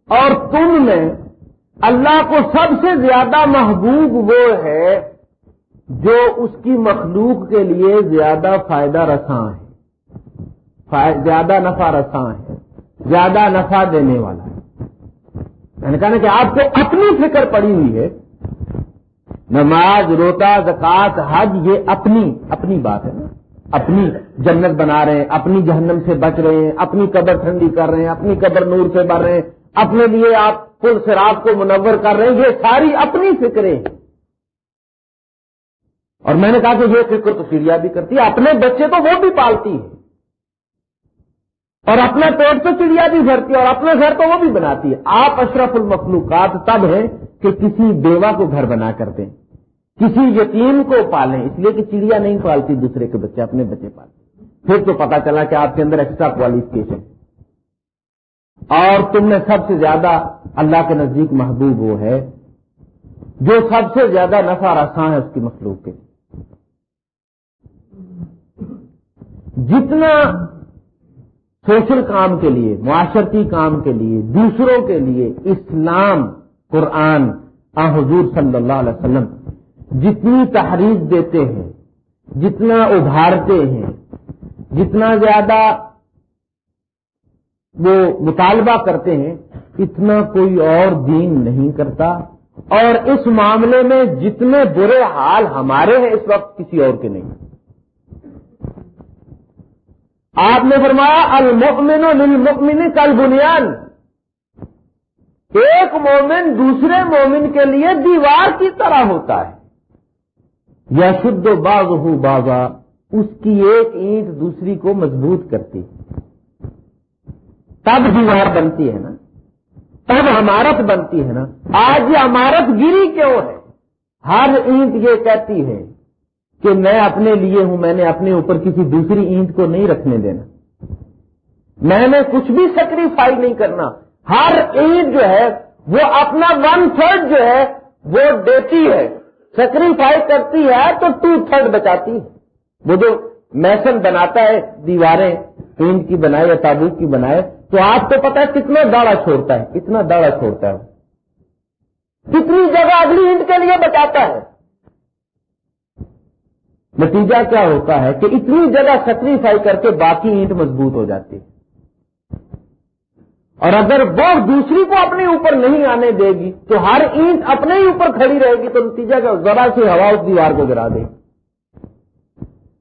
اور تم میں اللہ کو سب سے زیادہ محبوب وہ ہے جو اس کی مخلوق کے لیے زیادہ فائدہ رساں ہے۔ زیادہ نفع رساں ہے۔ زیادہ نفع دینے والا ہے۔ میں نے کہا کہ آپ کو اپنی فکر پڑی ہوئی ہے۔ نماز روتا زکات حج، یہ اپنی اپنی بات ہے نا۔ اپنی جنت بنا رہے ہیں، اپنی جہنم سے بچ رہے ہیں، اپنی قبر ٹھنڈی کر رہے ہیں، اپنی قبر نور سے بڑھ رہے ہیں۔ اپنے لیے آپ پل سراب کو منور کر رہے ہیں، یہ ساری اپنی فکریں اور میں نے کہا کہ یہ فکر تو چڑیا بھی کرتی ہے، اپنے بچے تو وہ بھی پالتی ہے۔ اور اپنا پیٹ تو چڑیا بھی بھرتی ہے، اور اپنا گھر تو وہ بھی بناتی ہے۔ آپ اشرف المخلوقات تب ہیں کہ کسی بیوہ کو گھر بنا کر دیں، کسی یتیم کو پالیں، اس لیے کہ چڑیا نہیں پالتی، دوسرے کے بچے اپنے بچے پالتے۔ پھر تو پتا چلا کہ آپ کے اندر ایکسٹرا کوالیفکیشن اور تم نے سب سے زیادہ اللہ کے نزدیک محبوب وہ ہے، جو سب سے زیادہ نفع رساں ہے اس کی مخلوق کے جتنا سوشل کام کے لیے، معاشرتی کام کے لیے، دوسروں کے لیے اسلام، قرآن، آ حضور صلی اللہ علیہ وسلم جتنی تحریر دیتے ہیں، جتنا ابھارتے ہیں، جتنا زیادہ وہ مطالبہ کرتے ہیں، اتنا کوئی اور دین نہیں کرتا۔ اور اس معاملے میں جتنے برے حال ہمارے ہیں، اس وقت کسی اور کے نہیں۔ آپ نے فرمایا، المؤمن للمؤمن کل بنیاد ایک مومن دوسرے مومن کے لیے دیوار کی طرح ہوتا ہے۔ یا شدھ باغ ہو بابا اس کی ایک اینٹ دوسری کو مضبوط کرتی۔ ہے تب دیوار بنتی ہے نا۔ تب عمارت بنتی ہے نا۔ آج یہ عمارت گری کیوں ہے۔ ہر اینٹ یہ کہتی ہے کہ میں اپنے لیے ہوں، میں نے اپنے اوپر کسی دوسری اینٹ کو نہیں رکھنے دینا۔ میں نے کچھ بھی سیکریفائی نہیں کرنا۔ ہر اینٹ جو ہے، وہ اپنا ون تھرڈ جو ہے، وہ دیتی ہے۔ سیکریفائی کرتی ہے تو ٹو تھرڈ بچاتی ہے۔ وہ جو میسن بناتا ہے، دیواریں اینٹ کی بنائے یا تابوت کی بنائے تو آپ کو پتا ہے کتنا داڑا چھوڑتا ہے کتنا داڑا چھوڑتا ہے۔ کتنی جگہ اگلی اینٹ کے لیے بچاتا ہے۔ نتیجہ کیا ہوتا ہے کہ اتنی جگہ سیکریفائی کر کے باقی اینٹ مضبوط ہو جاتی ہے۔ اور اگر وہ دوسری کو اپنے اوپر نہیں آنے دے گی، تو ہر اینٹ اپنے ہی اوپر کھڑی رہے گی، تو نتیجہ کیا ذرا سی ہوا اس دیوار کو گرا دے۔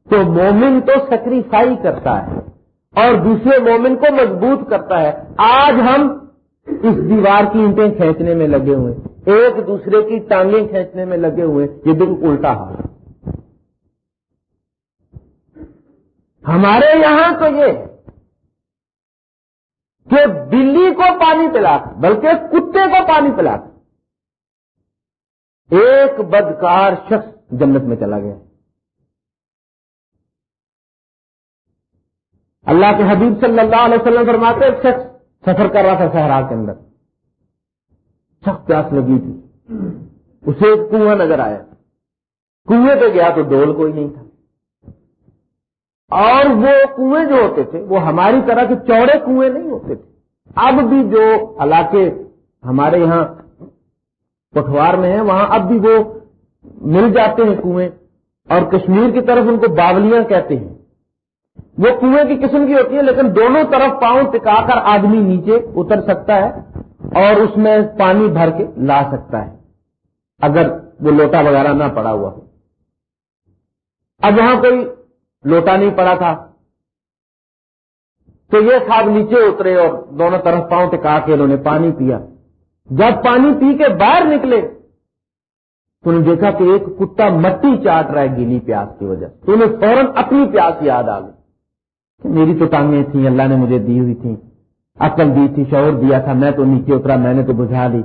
تو مومن تو سیکریفائی کرتا ہے۔ اور دوسرے مومن کو مضبوط کرتا ہے۔ آج ہم اس دیوار کی اینٹیں کھینچنے میں لگے ہوئے ایک دوسرے کی ٹانگیں کھینچنے میں لگے ہوئے یہ بالکل الٹا حال ہے۔ ہمارے یہاں تو یہ ہے کہ بلی کو پانی پلا، بلکہ کتے کو پانی پلا۔ ایک بدکار شخص جنت میں چلا گیا۔ اللہ کے حبیب صلی اللہ علیہ وسلم فرماتے ایک شخص سفر کر رہا تھا صحرا کے اندر۔ سخت پیاس لگی تھی۔ اسے ایک کنواں نظر آیا۔ کنویں پہ گیا تو ڈول کوئی نہیں تھا۔ اور وہ کنویں جو ہوتے تھے، وہ ہماری طرح کے چوڑے کنویں نہیں ہوتے تھے۔ اب بھی جو علاقے ہمارے یہاں پٹوار میں ہیں، وہاں اب بھی وہ مل جاتے ہیں کنویں۔ اور کشمیر کی طرف ان کو باولیاں کہتے ہیں۔ وہ کنویں کی قسم کی ہوتی ہے لیکن دونوں طرف پاؤں ٹکا کر آدمی نیچے اتر سکتا ہے اور اس میں پانی بھر کے لا سکتا ہے، اگر وہ لوٹا وغیرہ نہ پڑا ہوا ہو۔ اب وہاں کوئی لوٹا نہیں پڑا تھا۔ تو یہ صاحب نیچے اترے اور دونوں طرف پاؤں ٹکا کے انہوں نے پانی پیا۔ جب پانی پی کے باہر نکلے، تو انہوں نے دیکھا کہ ایک کتا مٹی چاٹ رہا ہے گیلی پیاس کی وجہ تو انہیں فوراً اپنی پیاس یاد آ گئی۔ میری تو ٹانگیں تھیں، اللہ نے مجھے دی ہوئی تھیں۔ عقل دی تھی شور دیا تھا، میں تو نیچے اترا، میں نے تو بجھا دی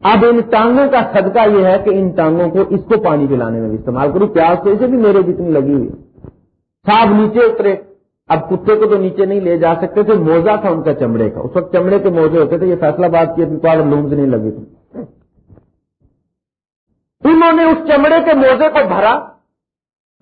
اب ان ٹانگوں کا صدقہ یہ ہے کہ ان ٹانگوں کو اس کو پانی پلانے میں بھی استعمال کروں پیاس تو اسے بھی میرے جتنی لگی ہوئی۔ صاحب نیچے اترے۔ اب کتے کو تو نیچے نہیں لے جا سکتے تھے، موزہ تھا ان کا چمڑے کا۔ اس وقت چمڑے کے موزے ہوتے تھے، یہ فیصلہ بات کی لوگ نہیں لگی۔ تھی انہوں نے اس چمڑے کے موزے کو بھرا۔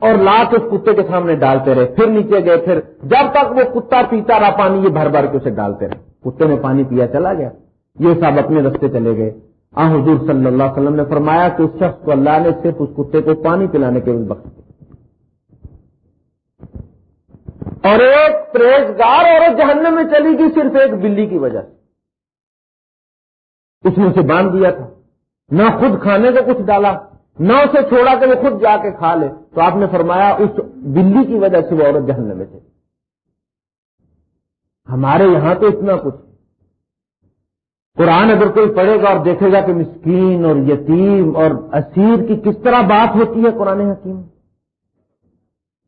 اور لاٹ اس کتے کے سامنے ڈالتے رہے۔ پھر نیچے گئے، پھر جب تک وہ کتا پیتا رہا، پانی یہ بھر بھر کے اسے ڈالتے رہے۔ کتے نے پانی پیا، چلا گیا۔ یہ سب اپنے رستے چلے گئے۔ آ حضور صلی اللہ علیہ وسلم نے فرمایا کہ اس شخص کو اللہ نے صرف اس کتے کو پانی پلانے کے بخش اور ایک پریزگار عورت جہنم میں چلی گئی صرف ایک بلی کی وجہ سے۔ اس نے اسے باندھ دیا تھا۔ نہ خود کھانے کو کچھ ڈالا۔ نہ اسے چھوڑا کہ وہ خود جا کے کھا لے۔ تو آپ نے فرمایا، اس بلی کی وجہ سے وہ عورت جہنم میں تھے ہمارے یہاں تو اتنا کچھ۔ قرآن اگر کوئی پڑھے گا اور دیکھے گا کہ مسکین اور یتیم اور اسیر کی کس طرح بات ہوتی ہے قرآن حکیم۔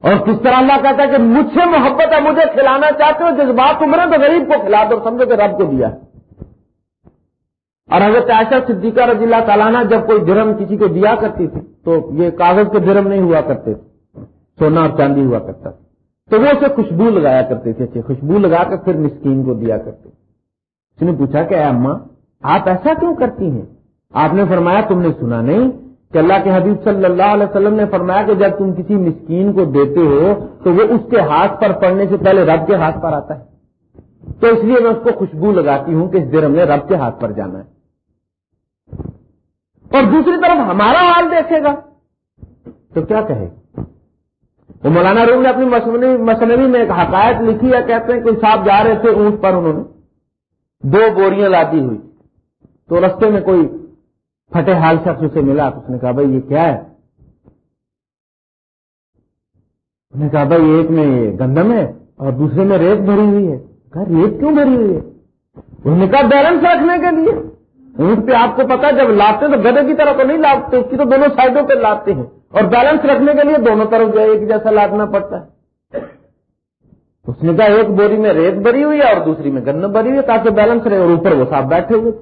اور کس طرح اللہ کہتا ہے کہ مجھ سے محبت ہے، مجھے کھلانا چاہتے ہو جس بات عمر تو غریب کو کھلا دو، سمجھو کہ رب کو دیا ہے۔ اور حضرت عائشہ صدیقہ رضی اللہ تعالیٰ نے جب کوئی درم کسی کو دیا کرتی تھی تو یہ کاغذ کے درم نہیں ہوا کرتے تھے، سونا اور چاندی ہوا کرتا تھا۔ تو وہ اسے خوشبو لگایا کرتے تھے اچھے خوشبو لگا کر پھر مسکین کو دیا کرتے اس نے پوچھا کہ اے اماں، آپ ایسا کیوں کرتی ہیں؟ آپ نے فرمایا، تم نے سنا نہیں کہ اللہ کے حبیب صلی اللہ علیہ وسلم نے فرمایا کہ جب تم کسی مسکین کو دیتے ہو تو وہ اس کے ہاتھ پر پڑنے سے پہلے رب کے ہاتھ پر آتا ہے۔ تو اس لیے میں اس کو خوشبو لگاتی ہوں کہ اس درم نے رب کے ہاتھ پر جانا ہے۔ اور دوسری طرف ہمارا حال دیکھے گا۔ تو کیا کہے؟ وہ مولانا روم نے اپنی مصنوعی میں ایک حقائق لکھی ہے کہتے ہیں کہ صاحب جا رہے تھے اونٹ پر انہوں نے۔ دو بوریاں لادی ہوئی۔ تو رستے میں کوئی پھٹے حال شخص اسے ملا۔ تو اس نے کہا، بھائی، یہ کیا ہے؟ اس نے کہا، بھائی ایک میں گندم ہے اور دوسرے میں ریت بھری ہوئی ہے۔ کہا، ریت کیوں بھری ہوئی ہے؟ انہوں نے کہا، بیلنس رکھنے کے لیے۔ اونٹ پہ آپ کو پتا جب لاتے ہیں تو گدے کی طرح تو نہیں لاتے، اس کی تو دونوں سائڈوں پہ لاتے ہیں۔ اور بیلنس رکھنے کے لیے دونوں طرف جو ہے ایک جیسا لاٹنا پڑتا ہے۔ اس نے کہا ایک بوری میں ریت بھری ہوئی ہے اور دوسری میں گندم بھری ہوئی ہے تاکہ بیلنس رہے اور اوپر وہ صاحب بیٹھے ہوئے۔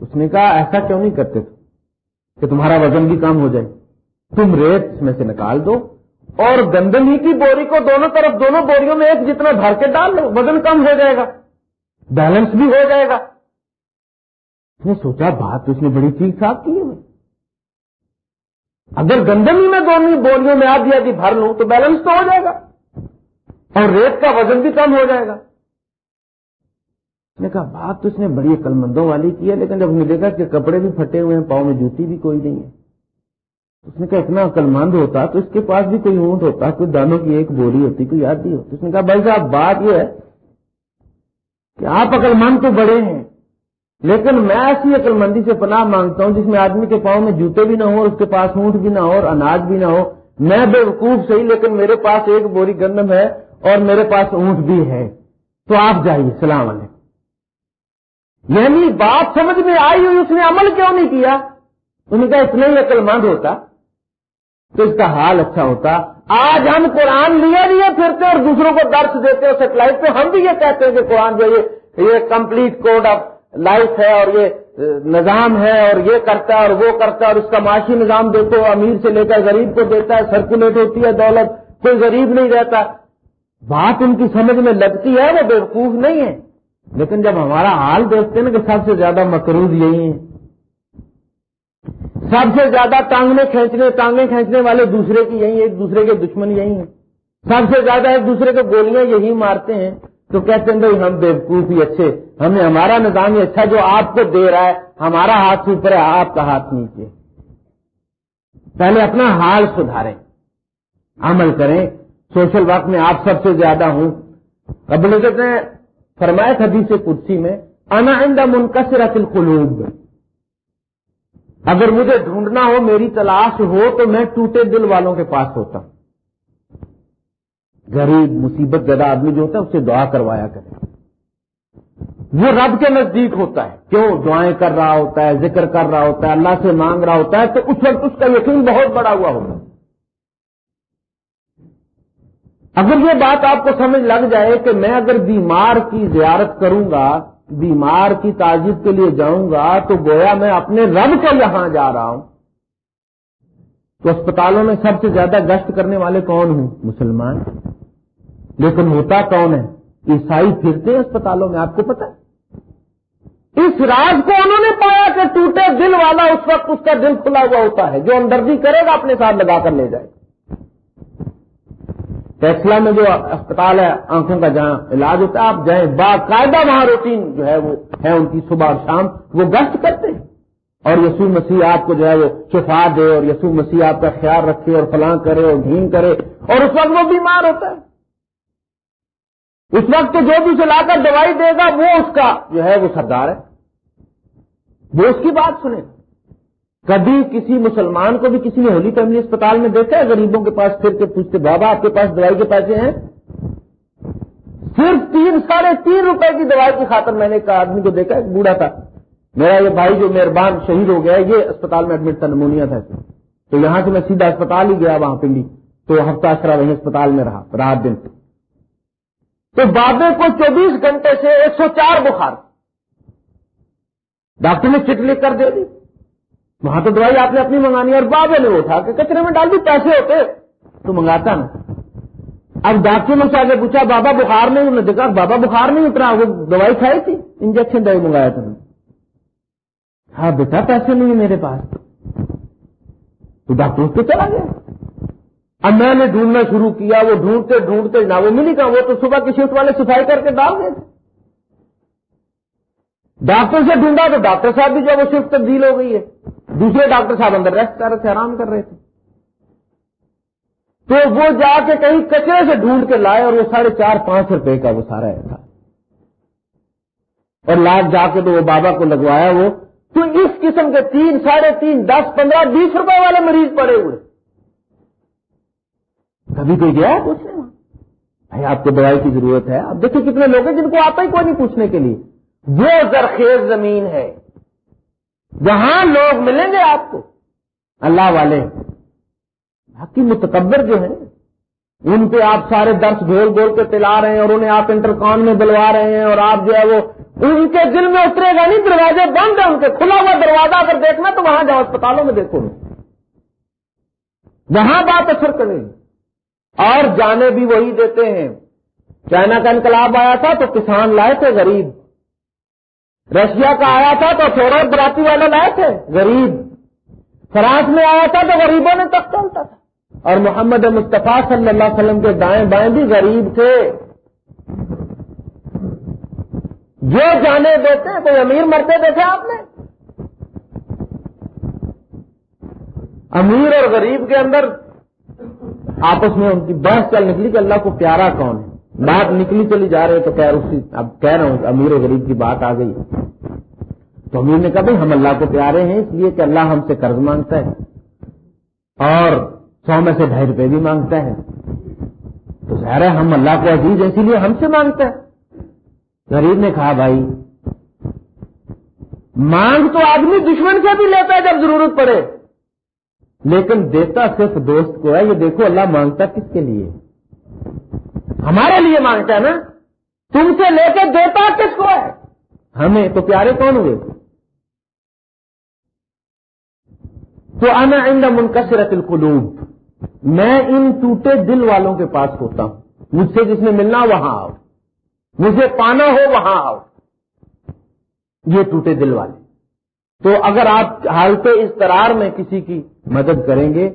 اس نے کہا ایسا کیوں نہیں کرتے تھے کہ تمہارا وزن بھی کم ہو جائے۔ تم ریت میں سے نکال دو اور گندم ہی کی بوری کو دونوں طرف، دونوں بوریوں میں ایک جتنا بھر کے ڈال دو وزن کم ہو جائے گا۔ بیلنس بھی ہو جائے گا۔ اس نے سوچا، بات تو اس نے بڑی ٹھیک ٹھاک کی ہے اگر گندم ہی میں دونوں بوریوں میں آدھی آدھی بھر لوں تو بیلنس تو ہو جائے گا۔ اور ریت کا وزن بھی کم ہو جائے گا۔ اس نے کہا، بات تو اس نے بڑی عقل مندوں والی کی ہے، لیکن جب نے دیکھا کہ کپڑے بھی پھٹے ہوئے ہیں، پاؤں میں جوتی بھی کوئی نہیں ہے۔ اس نے کہا، اتنا عقل مند ہوتا تو اس کے پاس بھی کوئی اونٹ ہوتا، کوئی دانوں کی ایک بوری ہوتی، کوئی یاد بھی ہوتی۔ اس نے کہا، بھائی صاحب، بات یہ ہے کہ آپ عقل مند تو بڑے ہیں لیکن میں ایسی عقل مندی سے پناہ مانگتا ہوں جس میں آدمی کے پاؤں میں جوتے بھی نہ ہو اس کے پاس اونٹ بھی نہ ہو اور اناج بھی نہ ہو۔ میں بے وقوف صحیح، لیکن میرے پاس ایک بوری گندم ہے اور میرے پاس اونٹ بھی ہے۔ تو آپ جائیے سلام علیکم۔ یعنی بات سمجھ میں آئی ہوئی اس نے عمل کیوں نہیں کیا؟ انہیں کہا اتنا ہی عقل مند ہوتا تو اس کا حال اچھا ہوتا۔ آج ہم قرآن لیے لیے پھرتے اور دوسروں کو درس دیتے ہیں سیٹلائٹ پہ ہم بھی یہ کہتے ہیں کہ قرآن جو یہ کمپلیٹ کوڈ آف لائف ہے اور یہ نظام ہے اور یہ کرتا ہے اور وہ کرتا ہے اور اس کا معاشی نظام دیکھو، امیر سے لے کر غریب کو دیتا ہے سرکولیٹ ہوتی ہے دولت، کوئی غریب نہیں رہتا۔ بات ان کی سمجھ میں لگتی ہے، وہ بیوقوف نہیں ہے۔ لیکن جب ہمارا حال دیکھتے ہیں نا کہ سب سے زیادہ مقروض یہی ہیں۔ سب سے زیادہ ٹانگنے، کھینچنے، ٹانگیں کھینچنے والے دوسرے کی یہی ایک دوسرے کے دشمن یہی ہیں۔ سب سے زیادہ ایک دوسرے کو گولیاں یہی مارتے ہیں۔ تو کہتے ہیں، بھائی، ہم بیوقوف ہی اچھے، ہمیں ہمارا نظام ہی اچھا جو آپ کو دے رہا ہے، ہمارا ہاتھ اوپر ہے، آپ کا ہاتھ نیچے. پہلے اپنا حال سدھاریں، عمل کریں، سوشل ورک میں آپ سب سے زیادہ ہوں۔ قبل کہتے ہیں، فرمائے حدیث سے میں، انا آئندہ منقصر القلوب. اگر مجھے ڈھونڈنا ہو، میری تلاش ہو، تو میں ٹوٹے دل والوں کے پاس ہوتا ہوں۔ غریب مصیبت زدہ آدمی جو ہوتا ہے اسے دعا کروایا کرے۔ وہ رب کے نزدیک ہوتا ہے کیوں دعائیں کر رہا ہوتا ہے، ذکر کر رہا ہوتا ہے، اللہ سے مانگ رہا ہوتا ہے، تو اس وقت اس کا یقین بہت بڑا ہوا ہوگا۔ اگر یہ بات آپ کو سمجھ لگ جائے کہ میں اگر بیمار کی زیارت کروں گا، بیمار کی تعزیت کے لیے جاؤں گا، تو گویا میں اپنے رب کے یہاں جا رہا ہوں۔ تو اسپتالوں میں سب سے زیادہ گشت کرنے والے کون ہوں؟ مسلمان۔ لیکن ہوتا کون ہے؟ عیسائی پھرتے ہیں اسپتالوں میں، آپ کو پتا اس راز کو انہوں نے پایا کہ ٹوٹے دل والا اس وقت اس کا دل کھلا ہوا ہوتا ہے، جو اندردی کرے گا، اپنے ساتھ لگا کر لے جائے فیصلہ میں جو اسپتال ہے، آنکھوں کا جہاں علاج ہوتا ہے، آپ جائیں، باقاعدہ وہاں روٹین جو ہے، وہ ہے ان کی صبح اور شام، وہ گشت کرتے ہیں۔ اور یسوع مسیح آپ کو جو ہے، وہ شفا دے اور یسوع مسیح آپ کا خیال رکھے اور فلاں کرے اور گھین کرے اور اس وقت وہ بیمار ہوتا ہے۔ اس وقت جو بھی چلا کر دوائی دے گا، وہ اس کا جو ہے وہ سردار ہے۔ وہ اس کی بات سنے۔ کبھی کسی مسلمان کو بھی کسی نے ہولی فیملی اسپتال میں دیکھا ہے؟ غریبوں کے پاس پھر کے پوچھتے، بابا، آپ کے پاس دوائی کے پیسے ہیں؟ صرف تین، ساڑھے تین روپے کی دوائی کی خاطر میں نے ایک آدمی کو دیکھا، ایک بوڑھا تھا۔ میرا یہ بھائی جو مہربان شہید ہو گیا یہ اسپتال میں ایڈمٹ تھا، نمونیا تھا۔ تو یہاں سے میں سیدھا اسپتال ہی گیا، وہاں پنڈی تو ہفتہ اشرا وہیں اسپتال میں رہا، رات دن۔ تو بابے کو چوبیس گھنٹے سے ایک سو چار بخار۔ ڈاکٹر نے چٹ لکھ کر دے دی۔ وہاں تو دوائی آپ نے اپنی منگانی اور بابے نے اٹھا کے کچرے میں ڈال دی، پیسے ہوتے۔ تو منگاتا نا۔ اب ڈاکٹر نے آگے پوچھا، بابا بخار نہیں انہوں نے دیکھا بابا بخار نہیں اترا وہ دوائی کھائی تھی، انجیکشن دوائی منگایا تھا۔ ہاں بیٹا، پیسے نہیں میرے پاس۔ تو ڈاکٹر پہ چلا گیا۔ اب میں نے ڈھونڈنا شروع کیا، وہ ڈھونڈتے ڈھونڈتے نہ وہ ملی کہاں وہ تو صبح کی شفٹ والے صفائی کر کے ڈال گئے تھے ڈاکٹر سے ڈھونڈا تو ڈاکٹر صاحب بھی جو وہ شفٹ تبدیل ہو گئی ہے۔ دوسرے ڈاکٹر صاحب اندر ریسٹ کر رہے تھے، آرام کر رہے تھے۔ تو وہ جا کے کہیں کچرے سے ڈھونڈ کے لائے اور وہ ساڑھے چار، پانچ روپے کا وہ سارا تھا۔ اور لاج جا کے تو وہ بابا کو لگوایا وہ۔ تو اس قسم کے تین، ساڑھے تین، دس، پندرہ، بیس روپے والے مریض پڑے ہوئے۔ کبھی کوئی گیا پوچھنے بھائی، آپ کو دوائی کی ضرورت ہے۔ اب دیکھیں کتنے لوگ ہیں جن کو آتا ہی کوئی نہیں پوچھنے کے لیے۔ وہ زرخیز زمین ہے۔ جہاں لوگ ملیں گے آپ کو، اللہ والے۔ باقی متکبر جو ہیں، ان پہ آپ سارے درس گول گول کے تلا رہے ہیں اور انہیں آپ انٹرکان میں بلوا رہے ہیں اور آپ جو ہے وہ ان کے دل میں اترے گا نہیں، دروازے بند ہیں ان کے، کھلا ہوا دروازہ اگر دیکھنا تو وہاں جاؤ اسپتالوں میں دیکھو۔ وہاں بات اثر کرے گی۔ اور جانے بھی وہی دیتے ہیں۔ چائنا کا انقلاب آیا تھا تو کسان لائے تھے غریب۔ رشیا کا آیا تھا تو تھوڑا براتی والے لائے تھے غریب۔ فرانس میں آیا تھا تو غریبوں نے تک چلتا تھا۔ اور محمد مصطفیٰ صلی اللہ علیہ وسلم کے دائیں بائیں بھی غریب تھے۔ جو جانے دیتے ہیں، کوئی امیر مرتے دیکھے آپ نے؟ امیر اور غریب کے اندر آپس میں ان کی بحث چل نکلی کہ اللہ کو پیارا کون ہے؟ بات نکلی چلی جا رہے تو اسی اب کہہ رہا ہوں امیر و غریب کی بات آ گئی۔ تو امیر نے کہا، بھائی ہم اللہ کو پیارے ہیں، اس لیے کہ اللہ ہم سے قرض مانگتا ہے۔ اور سو میں سے ڈھائی روپے بھی مانگتا ہے۔ تو ظاہر ہے، ہم اللہ کو عزیز اسی لیے ہم سے مانگتا ہے۔ غریب نے کہا، بھائی، مانگ تو آدمی دشمن سے بھی لیتا ہے جب ضرورت پڑے۔ لیکن دیتا صرف دوست کو ہے، یہ دیکھو اللہ مانگتا کس کے لیے؟ ہمارے لیے مانگتا ہے نا؟ تم سے لے کے دیتا کس کو ہے؟ ہمیں، تو پیارے کون ہوئے؟ تو انا عند منکسرت القلوب، میں ان ٹوٹے دل والوں کے پاس ہوتا ہوں۔ مجھ سے جس میں ملنا وہاں آؤ، مجھے پانا ہو وہاں آؤ۔ یہ ٹوٹے دل والے۔ تو اگر آپ حالت استرار میں کسی کی مدد کریں گے،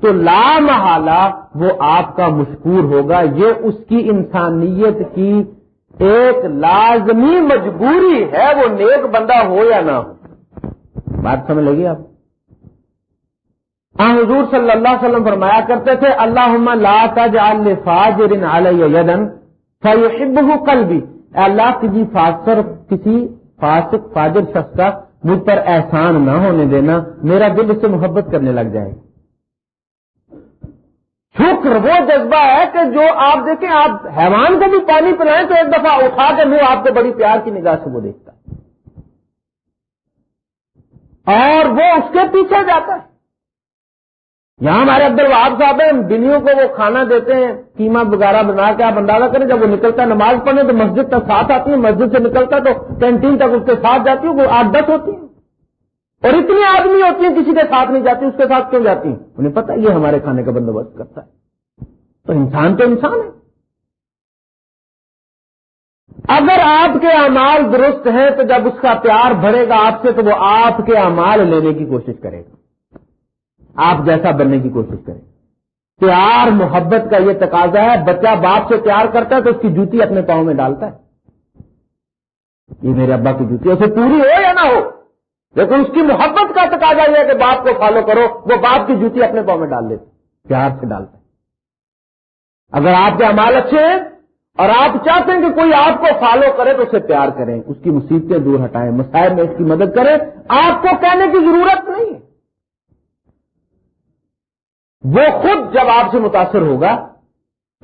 تو لا محالہ وہ آپ کا مشکور ہوگا۔ یہ اس کی انسانیت کی ایک لازمی مجبوری ہے، وہ نیک بندہ ہو یا نہ ہو۔ بات سمجھ لگی آپ؟ ہاں حضور صلی اللہ علیہ وسلم فرمایا کرتے تھے اللہ لا تجعل فاجر علی یدن فیحبہ قلبی۔ اللہ، کسی فاسر کسی فاسق، فاجر شخص کا مجھ پر احسان نہ ہونے دینا میرا دل اس سے محبت کرنے لگ جائے۔ شکر وہ جذبہ ہے کہ جو آپ دیکھیں، آپ حیوان کو بھی پانی پلائیں تو ایک دفعہ اٹھا کے منہ آپ کو بڑی پیار کی نگاہ سے وہ دیکھتا۔ اور وہ اس کے پیچھے جاتا ہے۔ یہاں ہمارے عبد الوہاب صاحب ہیں بنیوں کو وہ کھانا دیتے ہیں، قیمہ وغیرہ بنا کے آپ اندازہ کریں، جب وہ نکلتا ہے نماز پڑھنے، تو مسجد تک ساتھ آتی ہے، مسجد سے نکلتا تو کینٹین تک اس کے ساتھ جاتی ہے، وہ آٹھ دس ہوتی ہیں۔ اور اتنی آدمی ہوتی ہیں، کسی کے ساتھ نہیں جاتی، اس کے ساتھ کیوں جاتی ہیں؟ انہیں پتا یہ ہمارے کھانے کا بندوبست کرتا ہے۔ تو انسان تو انسان ہے۔ اگر آپ کے اعمال درست ہیں، تو جب اس کا پیار بڑھے گا آپ سے، تو وہ آپ کے اعمال لینے کی کوشش کرے گا۔ آپ جیسا بننے کی کوشش کریں۔ پیار، محبت کا یہ تقاضا ہے، بچہ باپ سے پیار کرتا ہے تو اس کی جوتی اپنے پاؤں میں ڈالتا ہے۔ یہ میرے ابا کی جوتی اسے پوری ہو یا نہ ہو؟ لیکن اس کی محبت کا تقاضا یہ ہے کہ باپ کو فالو کرو، وہ باپ کی جوتی اپنے پاؤں میں ڈال دیتے پیار سے ڈالتا ہے۔ اگر آپ کے امال اچھے ہیں اور آپ چاہتے ہیں کہ کوئی آپ کو فالو کرے تو اسے پیار کریں۔ اس کی مصیبتیں دور ہٹائیں، مسائل میں اس کی مدد کریں۔ آپ کو کہنے کی ضرورت نہیں ہے۔ وہ خود جب آپ سے متاثر ہوگا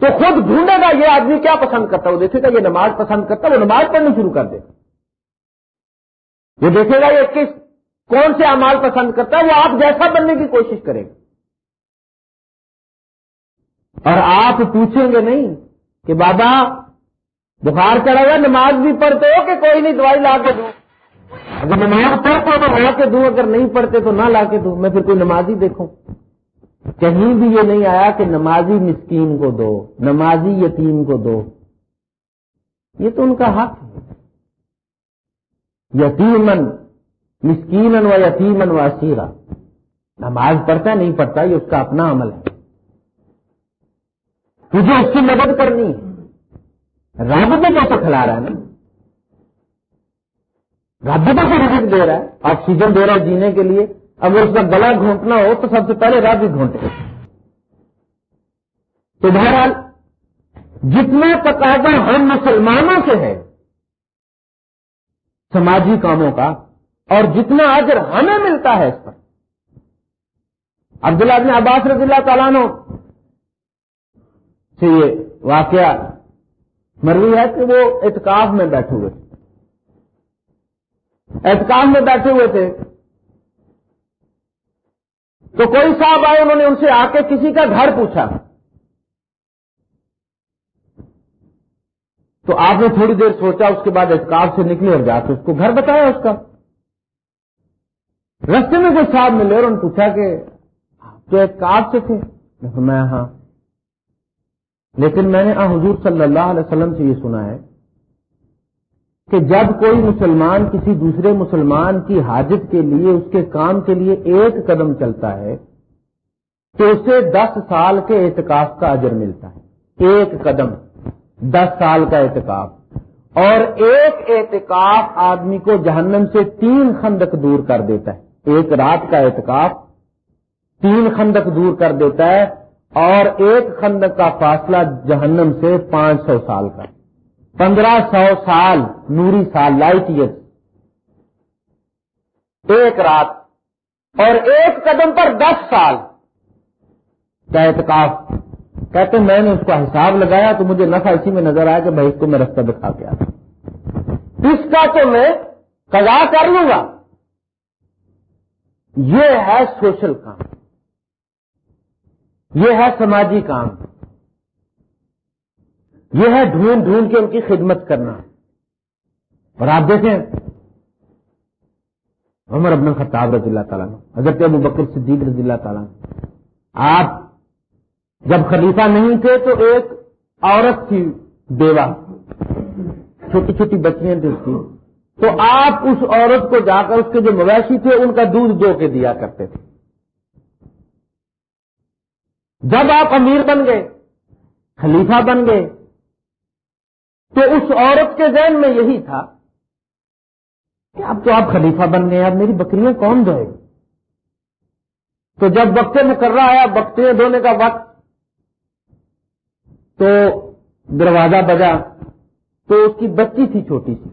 تو خود ڈھونڈے گا یہ آدمی کیا پسند کرتا ہے؟ وہ دیکھے گا یہ نماز پسند کرتا ہے، وہ نماز پڑھنی شروع کر دے۔ گا وہ دیکھے گا یہ کس، کون سے امال پسند کرتا ہے، وہ آپ جیسا بننے کی کوشش کرے گا۔ اور آپ پوچھیں گے نہیں کہ بابا، بخار چڑھا ہوا نماز بھی پڑھتے ہو کہ کوئی نہیں، دوائی لا کے دوں اگر نماز پڑھتے ہو تو لا کے دوں اگر نہیں پڑھتے تو نہ لا کے دوں میں پھر کوئی نماز ہی دیکھوں۔ کہیں بھی یہ نہیں آیا کہ نمازی مسکین کو دو، نمازی یتیم کو دو۔ یہ تو ان کا حق ہے۔ یتیمن مسکین و یتیمن و اسیرا۔ نماز پڑھتا نہیں پڑھتا، یہ اس کا اپنا عمل ہے۔ تجھے اس کی مدد کرنی ہے۔ رب میں کیسے کھلا رہا ہے نا۔ رب میں سے رزق دے رہا ہے۔ آکسیجن دے رہا ہے جینے کے لیے۔ اگر اس کا گلا گھونٹنا ہو تو سب سے پہلے رات بھی گھونٹے۔ تو بہرحال، جتنا تقاضا ہم مسلمانوں سے ہے، سماجی کاموں کا، اور جتنا اجر ہمیں ملتا ہے اس پر۔ عبداللہ بن عباس رضی اللہ تعالیٰ نو سے یہ واقعہ مروی ہے کہ وہ اعتکاف میں بیٹھے ہوئے اعتکاف میں بیٹھے ہوئے تھے۔ تو کوئی صاحب آئے، انہوں نے ان سے آ کے کسی کا گھر پوچھا۔ تو آپ نے تھوڑی دیر سوچا، اس کے بعد اعتکاب سے نکلے اور جا کے اس کو گھر بتایا اس کا۔ رستے میں کوئی صاحب ملے اور انہوں نے پوچھا کہ تو اعتکاب سے تھے؟ میں ہاں۔ لیکن میں نے ہاں، حضور صلی اللہ علیہ وسلم سے یہ سنا ہے کہ جب کوئی مسلمان کسی دوسرے مسلمان کی حاجت کے لیے اس کے کام کے لیے ایک قدم چلتا ہے، تو اسے دس سال کے اعتکاف کا اجر ملتا ہے۔ ایک قدم، دس سال کا اعتکاف۔ اور ایک اعتکاف آدمی کو جہنم سے تین خندق دور کر دیتا ہے۔ ایک رات کا اعتکاف، تین خندق دور کر دیتا ہے۔ اور ایک خندق کا فاصلہ جہنم سے پانچ سو سال کا۔ پندرہ سو سال، نوری سال، لائٹ ایئر۔ ایک رات اور ایک قدم پر دس سال۔ کا اعتکاف؟ کہتے میں نے اس کا حساب لگایا تو مجھے نفع اسی میں نظر آیا کہ بھائی اس کو میں رستہ دکھا کے آتا اس کا تو میں قضا کر لوں گا۔ یہ ہے سوشل کام۔ یہ ہے سماجی کام۔ یہ ہے ڈھونڈ ڈھونڈ کے ان کی خدمت کرنا۔ اور آپ دیکھیں، عمر ابن خطاب رضی اللہ تعالیٰ حضرت ابو بکر صدیق رضی اللہ تعالیٰ آپ جب خلیفہ نہیں تھے تو ایک عورت تھی، بیوہ، چھوٹی چھوٹی بچیاں تھیں۔ اس کی تو آپ اس عورت کو جا کر اس کے جو مویشی تھے، ان کا دودھ دو کے دیا کرتے تھے۔ جب آپ امیر بن گئے، خلیفہ بن گئے تو اس عورت کے ذہن میں یہی تھا کہ اب تو آپ خلیفہ بن گئے، اب میری بکریاں کون دھوئے گی؟ تو جب وقت مقررہ آیا بکریاں دھونے کا وقت، تو دروازہ بجا، تو اس کی بچی تھی چھوٹی سی۔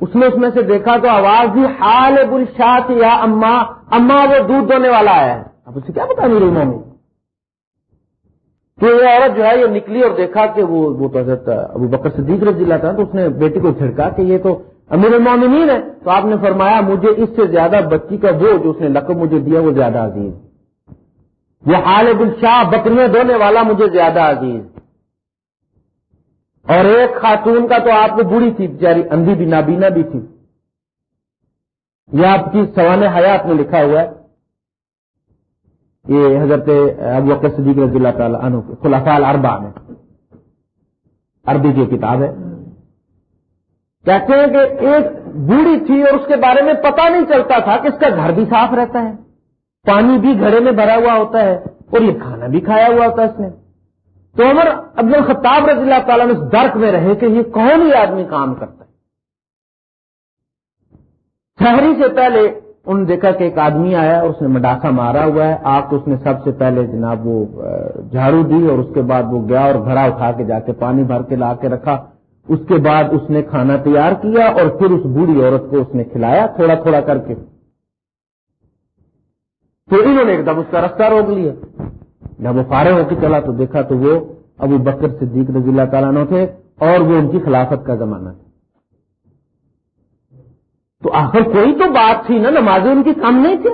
اس نے اس میں سے دیکھا تو آواز دی، حال بل شاہ یا اما اما وہ دودھ دھونے والا آیا ہے۔ اب اسے کیا بتا میری میں؟ تو یہ عورت جو ہے یہ نکلی اور دیکھا کہ وہ وہ تو حضرت ابو بکر صدیق رضی اللہ تھا تو اس نے بیٹی کو چھڑکا کہ یہ تو امیر المومنین ہے۔ تو آپ نے فرمایا مجھے اس سے زیادہ بچی کا وہ جو اس نے لقب مجھے دیا وہ زیادہ عزیز یہ حال بل شاہ بکریاں دھونے والا مجھے زیادہ عزیز اور ایک خاتون کا تو آپ کو بری تھی، بیچاری اندھی بھی نابینا بھی تھی۔ یہ آپ کی سوان حیات میں لکھا ہوا ہے۔ یہ حضرت ابو بکر صدیق رضی اللہ تعالی عنہ خلافہ الاربع میں۔ عربی کی کتاب ہے۔ کہتے ہیں کہ ایک بوڑھی تھی اور اس کے بارے میں پتہ نہیں چلتا تھا کہ اس کا گھر بھی صاف رہتا ہے۔ پانی بھی گھڑے میں بھرا ہوا ہوتا ہے اور یہ کھانا بھی کھایا ہوا ہوتا ہے اس نے۔ تو عمر عبد الخطاب رضی اللہ تعالیٰ نے اس درک میں رہے کہ یہ کون ہی آدمی کام کرتا ہے۔ شہری سے پہلے انہوں نے دیکھا کہ ایک آدمی آیا اس نے مڈاسا مارا ہوا ہے۔ آپ اس نے سب سے پہلے جناب وہ جھاڑو دی اور اس کے بعد وہ گیا اور گھڑا اٹھا کے جا کے پانی بھر کے لا کے رکھا۔ اس کے بعد اس نے کھانا تیار کیا اور پھر اس بوڑھی عورت کو اس نے کھلایا تھوڑا تھوڑا کر کے۔ تو انہوں نے ایک دم اس کا رستہ روک لیا۔ جب وہ فارغ ہو کے چلا تو دیکھا تو وہ ابو بکر صدیق رضی اللہ تعالیٰ تھے اور وہ ان کی خلافت کا زمانہ تھا۔ تو آخر کوئی تو بات تھی نا، نمازیں ان کی کم نہیں تھی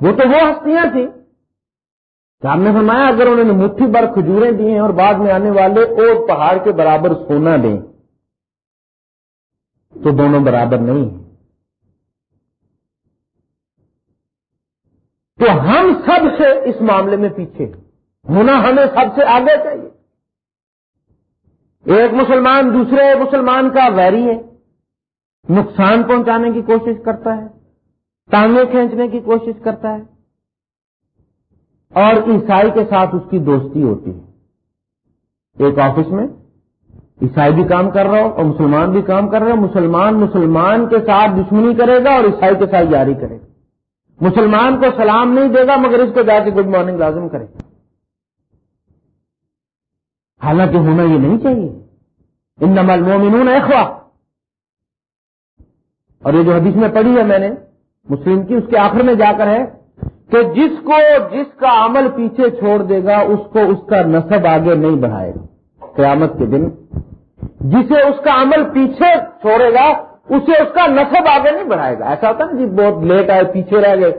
وہ تو وہ ہستیاں تھیں۔ ہم نے فرمایا، اگر انہوں نے مٹھی بھر کھجوریں دی ہیں اور بعد میں آنے والے اور پہاڑ کے برابر سونا دیں، تو دونوں برابر نہیں ہیں۔ تو ہم سب سے اس معاملے میں پیچھے ہونا ہمیں سب سے آگے چاہیے۔ ایک مسلمان دوسرے مسلمان کا ویری ہے نقصان پہنچانے کی کوشش کرتا ہے ٹانگیں کھینچنے کی کوشش کرتا ہے، اور عیسائی کے ساتھ اس کی دوستی ہوتی ہے۔ ایک آفس میں عیسائی بھی کام کر رہا ہو اور مسلمان بھی کام کر رہا ہو مسلمان مسلمان کے ساتھ دشمنی کرے گا اور عیسائی کے ساتھ جاری کرے گا۔ مسلمان کو سلام نہیں دے گا، مگر اس کو جا کے گڈ مارننگ لازم کرے حالانکہ ہونا یہ نہیں چاہیے۔ ان نمل مومنون اخوا اور یہ جو حدیث میں پڑھی ہے میں نے، مسلم کی، اس کے آخر میں جا کر ہے کہ جس کو جس کا عمل پیچھے چھوڑ دے گا، اس کو اس کا نصب آگے نہیں بڑھائے گا۔ قیامت کے دن جسے اس کا عمل پیچھے چھوڑے گا، اسے اس کا نصب آگے نہیں بڑھائے گا۔ ایسا ہوتا نا جی بہت لیٹ آئے، پیچھے رہ گئے۔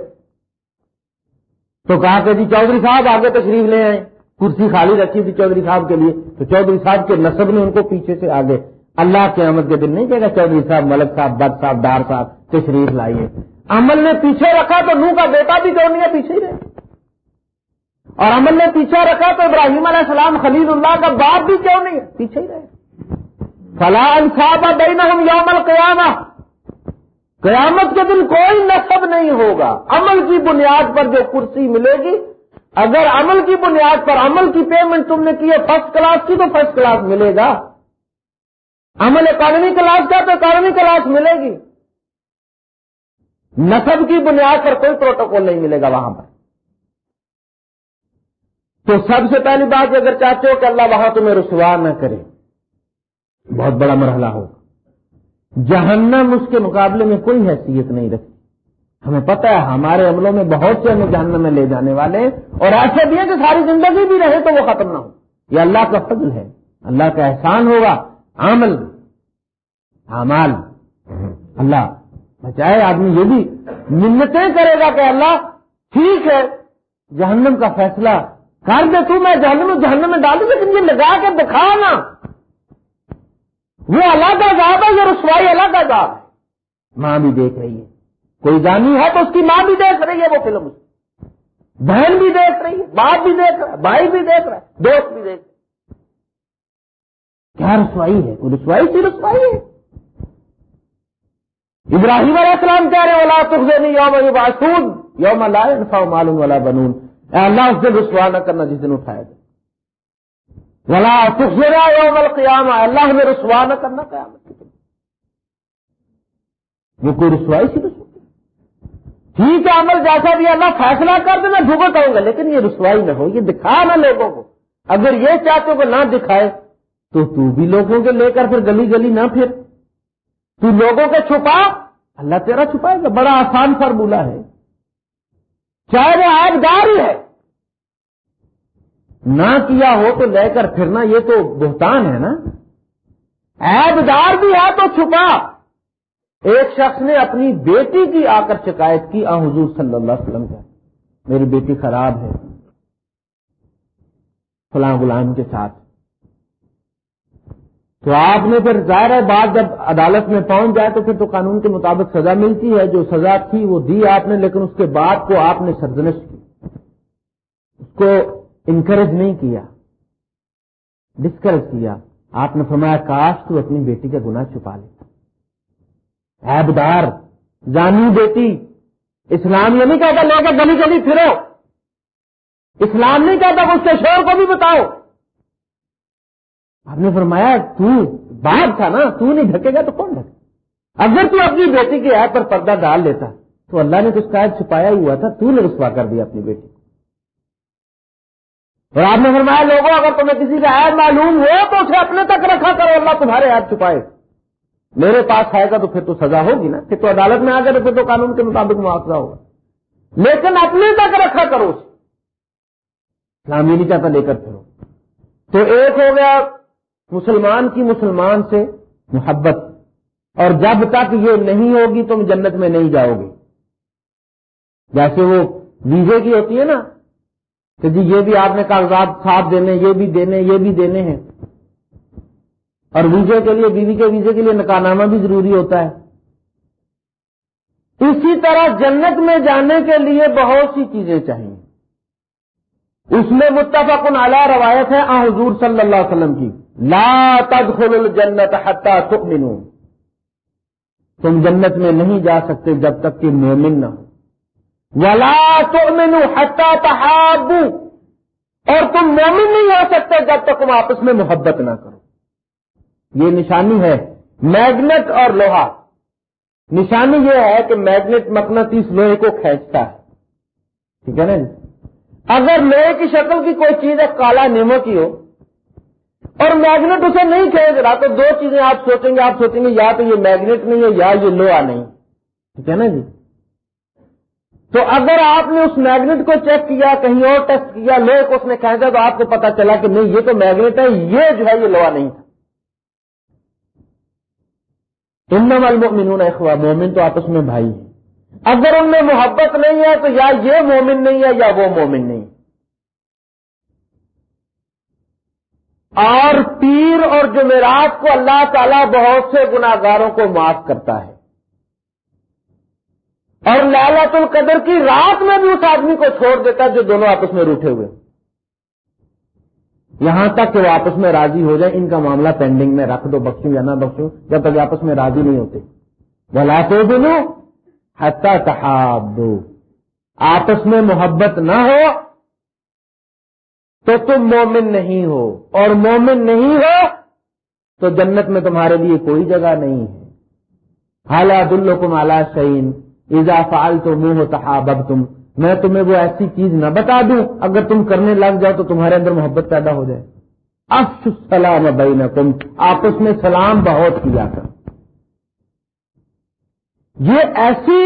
تو کہا کہ جی چودھری صاحب آگے تشریف لے آئے، کرسی خالی رکھی تھی چودھری صاحب کے لیے، تو چودھری صاحب کے نصب نے ان کو پیچھے سے آگے اللہ کے کے دن نہیں کہے گا چودھری صاحب، ملک صاحب، بد صاحب ڈار صاحب، تشریف لائیے۔ عمل نے پیچھے رکھا تو نو کا بیٹا بھی کیوں نہیں ہے پیچھے ہی رہے۔ اور عمل نے پیچھے رکھا تو ابراہیم علیہ السلام خلیل اللہ کا باپ بھی کیوں نہیں؟ ہے پیچھے ہی رہے۔ فلاں صاحب بین ہم یوم القیامہ۔ قیامت کے دن کوئی نصب نہیں ہوگا۔ عمل کی بنیاد پر جو کرسی ملے گی، اگر عمل کی بنیاد پر عمل کی پیمنٹ تم نے کی ہے فرسٹ کلاس کی تو فرسٹ کلاس ملے گا۔ عمل اکانومی کلاس کا تو اکانومی کلاس ملے گی۔ نصب کی بنیاد پر کوئی پروٹوکول نہیں ملے گا وہاں پر۔ تو سب سے پہلی بات اگر چاہتے ہو کہ اللہ وہاں تمہیں رسوا نہ کرے، بہت بڑا مرحلہ ہوگا۔ جہنم اس کے مقابلے میں کوئی حیثیت نہیں رکھتی۔ ہمیں پتہ ہے ہمارے عملوں میں بہت سے ہمیں جہنم میں لے جانے والے اور ایسے بھی ہیں کہ ساری زندگی بھی رہے تو وہ ختم نہ ہو۔ یہ اللہ کا فضل ہے۔ اللہ کا احسان ہوگا، عمل اعمال۔ اللہ بچائے آدمی یہ بھی منتیں کرے گا کہ اللہ ٹھیک ہے، جہنم کا فیصلہ کر دے تو میں جہنم جہنم میں ڈالوں لیکن یہ لگا کے دکھا نا وہ الگ عذاب ہے، یہ رسوائی الگ عذاب ہے۔ ماں بھی دیکھ رہی ہے۔ کوئی جانی ہے تو اس کی ماں بھی دیکھ رہی ہے وہ فلم۔ بہن بھی دیکھ رہی ہے، باپ بھی دیکھ رہا ہے، بھائی بھی دیکھ رہا ہے، دوست بھی دیکھ رہا ہے۔ کیا رسوائی ہے؟ وہ رسوائی سی رسوائی ہے؟ ابراہیم علیہ السلام کہہ رہے اولا تخ نہیں یوم باسود یوم اللہ معلوم والا بنون. اے اللہ، اس دن رسوا نہ کرنا جس دن اٹھایا جائے۔ ولا تخرا یوم القیامہ اللہ میں رسوا نہ کرنا قیامت وہ کوئی رسوائی سی رسوا ٹھیک ہے، عمل جیسا بھی اللہ فیصلہ کر دے، میں بھگت آؤں گا، لیکن یہ رسوائی نہ ہو، یہ دکھا نہ لوگوں کو۔ اگر یہ چاہتے کو نہ دکھائے، تو تو بھی لوگوں کے لے کر پھر گلی گلی نہ پھر۔ تو لوگوں کے چھپا، اللہ تیرا چھپائے گا، بڑا آسان فارمولا ہے۔ چاہے وہ آبدار ہی ہے۔ نہ کیا ہو تو لے کر پھرنا، یہ تو بہتان ہے نا۔ ایبدار بھی ہے تو چھپا۔ ایک شخص نے اپنی بیٹی کی آ کر شکایت کی، آ، حضور صلی اللہ علیہ وسلم کا۔ میری بیٹی خراب ہے۔ فلاں غلام کے ساتھ۔ تو آپ نے پھر ظاہر ہے بات جب عدالت میں پہنچ جائے تو پھر تو قانون کے مطابق سزا ملتی ہے، جو سزا تھی وہ دی آپ نے، لیکن اس کے بعد کو آپ نے سرزنش کی۔ اس کو انکریج نہیں کیا ڈسکریج کیا۔ آپ نے فرمایا کاش تو اپنی بیٹی کا گناہ چھپا لیتا ایبدار جانی بیٹی اسلام یہ نہیں کہتا لے کر گلی گلی پھرو۔ اسلام نہیں کہتا اس کے شور کو بھی بتاؤ۔ آپ نے فرمایا، تو باغ تھا نا، تو نہیں ڈھکے گا تو کون ڈھکے? اگر تو اپنی بیٹی کے ایپ پر پردہ ڈال لیتا، تو اللہ نے کچھ قائد چھپایا ہوا تھا، تو نے رسوا کر دیا اپنی بیٹی اور آپ نے فرمایا، لوگوں، اگر تمہیں کسی کا عید معلوم ہو، تو اسے اپنے تک رکھا کرو، اللہ تمہارے عید چھپائے۔ میرے پاس آئے گا تو پھر تو سزا ہوگی نا، پھر تو عدالت میں آ گئے تو پھر تو قانون کے مطابق معاوضہ ہوگا۔ لیکن اپنے تک رکھا کرو اسے۔ اسلام یہ نہیں چاہتا لے کر پھرو تو ایک ہو گیا مسلمان کی مسلمان سے محبت۔ اور جب تک یہ نہیں ہوگی تم جنت میں نہیں جاؤ گے۔ جیسے وہ ویزے کی ہوتی ہے نا، کہ جی یہ بھی آپ نے کاغذات صاف دینے، یہ بھی دینے، یہ بھی دینے ہیں۔ اور ویزے کے لیے، بیوی کے ویزے کے لیے نکاح بھی ضروری ہوتا ہے۔ اسی طرح جنت میں جانے کے لیے بہت سی چیزیں چاہیے۔ اس میں متفق اعلی روایت ہے آ حضور صلی اللہ علیہ وسلم کی۔ لا تدخل الجنت حتى تؤمنوا۔ تم جنت میں نہیں جا سکتے جب تک کہ مومن نہ ہو۔ ولا تؤمنوا حتى تحابوا۔ اور تم مومن نہیں ہو سکتے جب تک تم آپس میں محبت نہ کرو۔ یہ نشانی ہے میگنیٹ اور لوہا۔ نشانی یہ ہے کہ میگنیٹ مقناطیس لوہے کو کھینچتا ہے۔ ٹھیک ہے نا جی؟ اگر لوہے کی شکل کی کوئی چیز ہے، کالا نیمو کی ہو اور میگنیٹ اسے نہیں کھینچ رہا تو دو چیزیں آپ سوچیں گے، آپ سوچیں گے، یا تو یہ میگنیٹ نہیں ہے، یا یہ لوہا نہیں۔ ٹھیک ہے نا جی؟ تو اگر آپ نے اس میگنیٹ کو چیک کیا، کہیں اور ٹیسٹ کیا، لوہے کو اس نے کھینچا تو آپ کو پتا چلا کہ نہیں، یہ تو میگنیٹ ہے، یہ جو ہے، یہ لوہا نہیں۔ تھا تم المؤمنون اخوا مومن تو آپس میں بھائی ہیں۔ اگر ان میں محبت نہیں ہے، تو یا یہ مومن نہیں ہے، یا وہ مومن نہیں۔ اور پیر اور جمعرات کو اللہ تعالیٰ بہت سے گناگاروں کو معاف کرتا ہے۔ اور لالت القدر کی رات میں بھی اس آدمی کو چھوڑ دیتا ہے جو دونوں آپس میں روٹے ہوئے۔ یہاں تک کہ وہ آپس میں راضی ہو جائے، ان کا معاملہ پینڈنگ میں رکھ دو، بخشوں یا نہ بخشوں، جب تک آپس میں راضی نہیں ہوتے۔ بلا تو دونوں حتا تحاب آپس میں محبت نہ ہو تو تم مومن نہیں ہو اور مومن نہیں ہو تو جنت میں تمہارے لیے کوئی جگہ نہیں ہے۔ حالا دلو کو مالا شعین تو منہ تحاب تم میں تمہیں وہ ایسی چیز نہ بتا دوں، اگر تم کرنے لگ جاؤ تو تمہارے اندر محبت پیدا ہو جائے۔ افس سلام بین آپس میں سلام بہت کیا کر یہ ایسی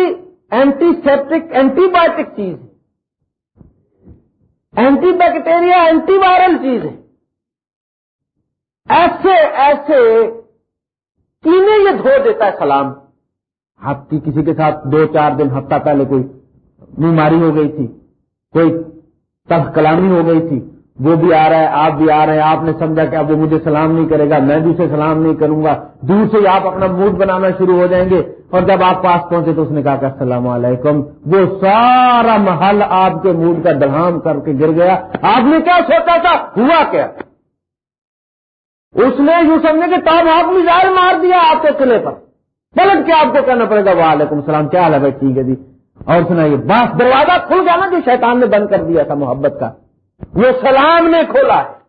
اینٹی سیپٹک اینٹی بایوٹک چیز ہے۔ اینٹی بیکٹیریا اینٹی وائرل چیز ہے ایسے ایسے کینے یہ دھو دیتا ہے سلام۔ آپ کی کسی کے ساتھ دو چار دن ہفتہ پہلے کوئی بیماری ہو گئی تھی، کوئی تب کلامی ہو گئی تھی، وہ بھی آ رہا ہے، آپ بھی آ رہے ہیں، آپ نے سمجھا کہ اب وہ مجھے سلام نہیں کرے گا، میں بھی اسے سلام نہیں کروں گا۔ دور سے آپ اپنا موڈ بنانا شروع ہو جائیں گے۔ اور جب آپ پاس پہنچے تو اس نے کہا کہ السلام علیکم وہ سارا محل آپ کے موڈ کا دلام کر کے گر گیا۔ آپ نے کیا سوچا تھا؟ ہوا کیا؟ اس نے یوں سمجھے کہ تب آپ میزائل مار دیا آپ کے قلعے پر۔ پلٹ کے آپ کو کہنا پڑے گا؟ وعلیکم السلام، کیا حال ہے بھائی؟ ٹھیک ہے جی۔ اور سنائیے بس دروازہ کھل گیا نا جو شیطان نے بند کر دیا تھا محبت کا۔ وہ سلام نے کھولا ہے۔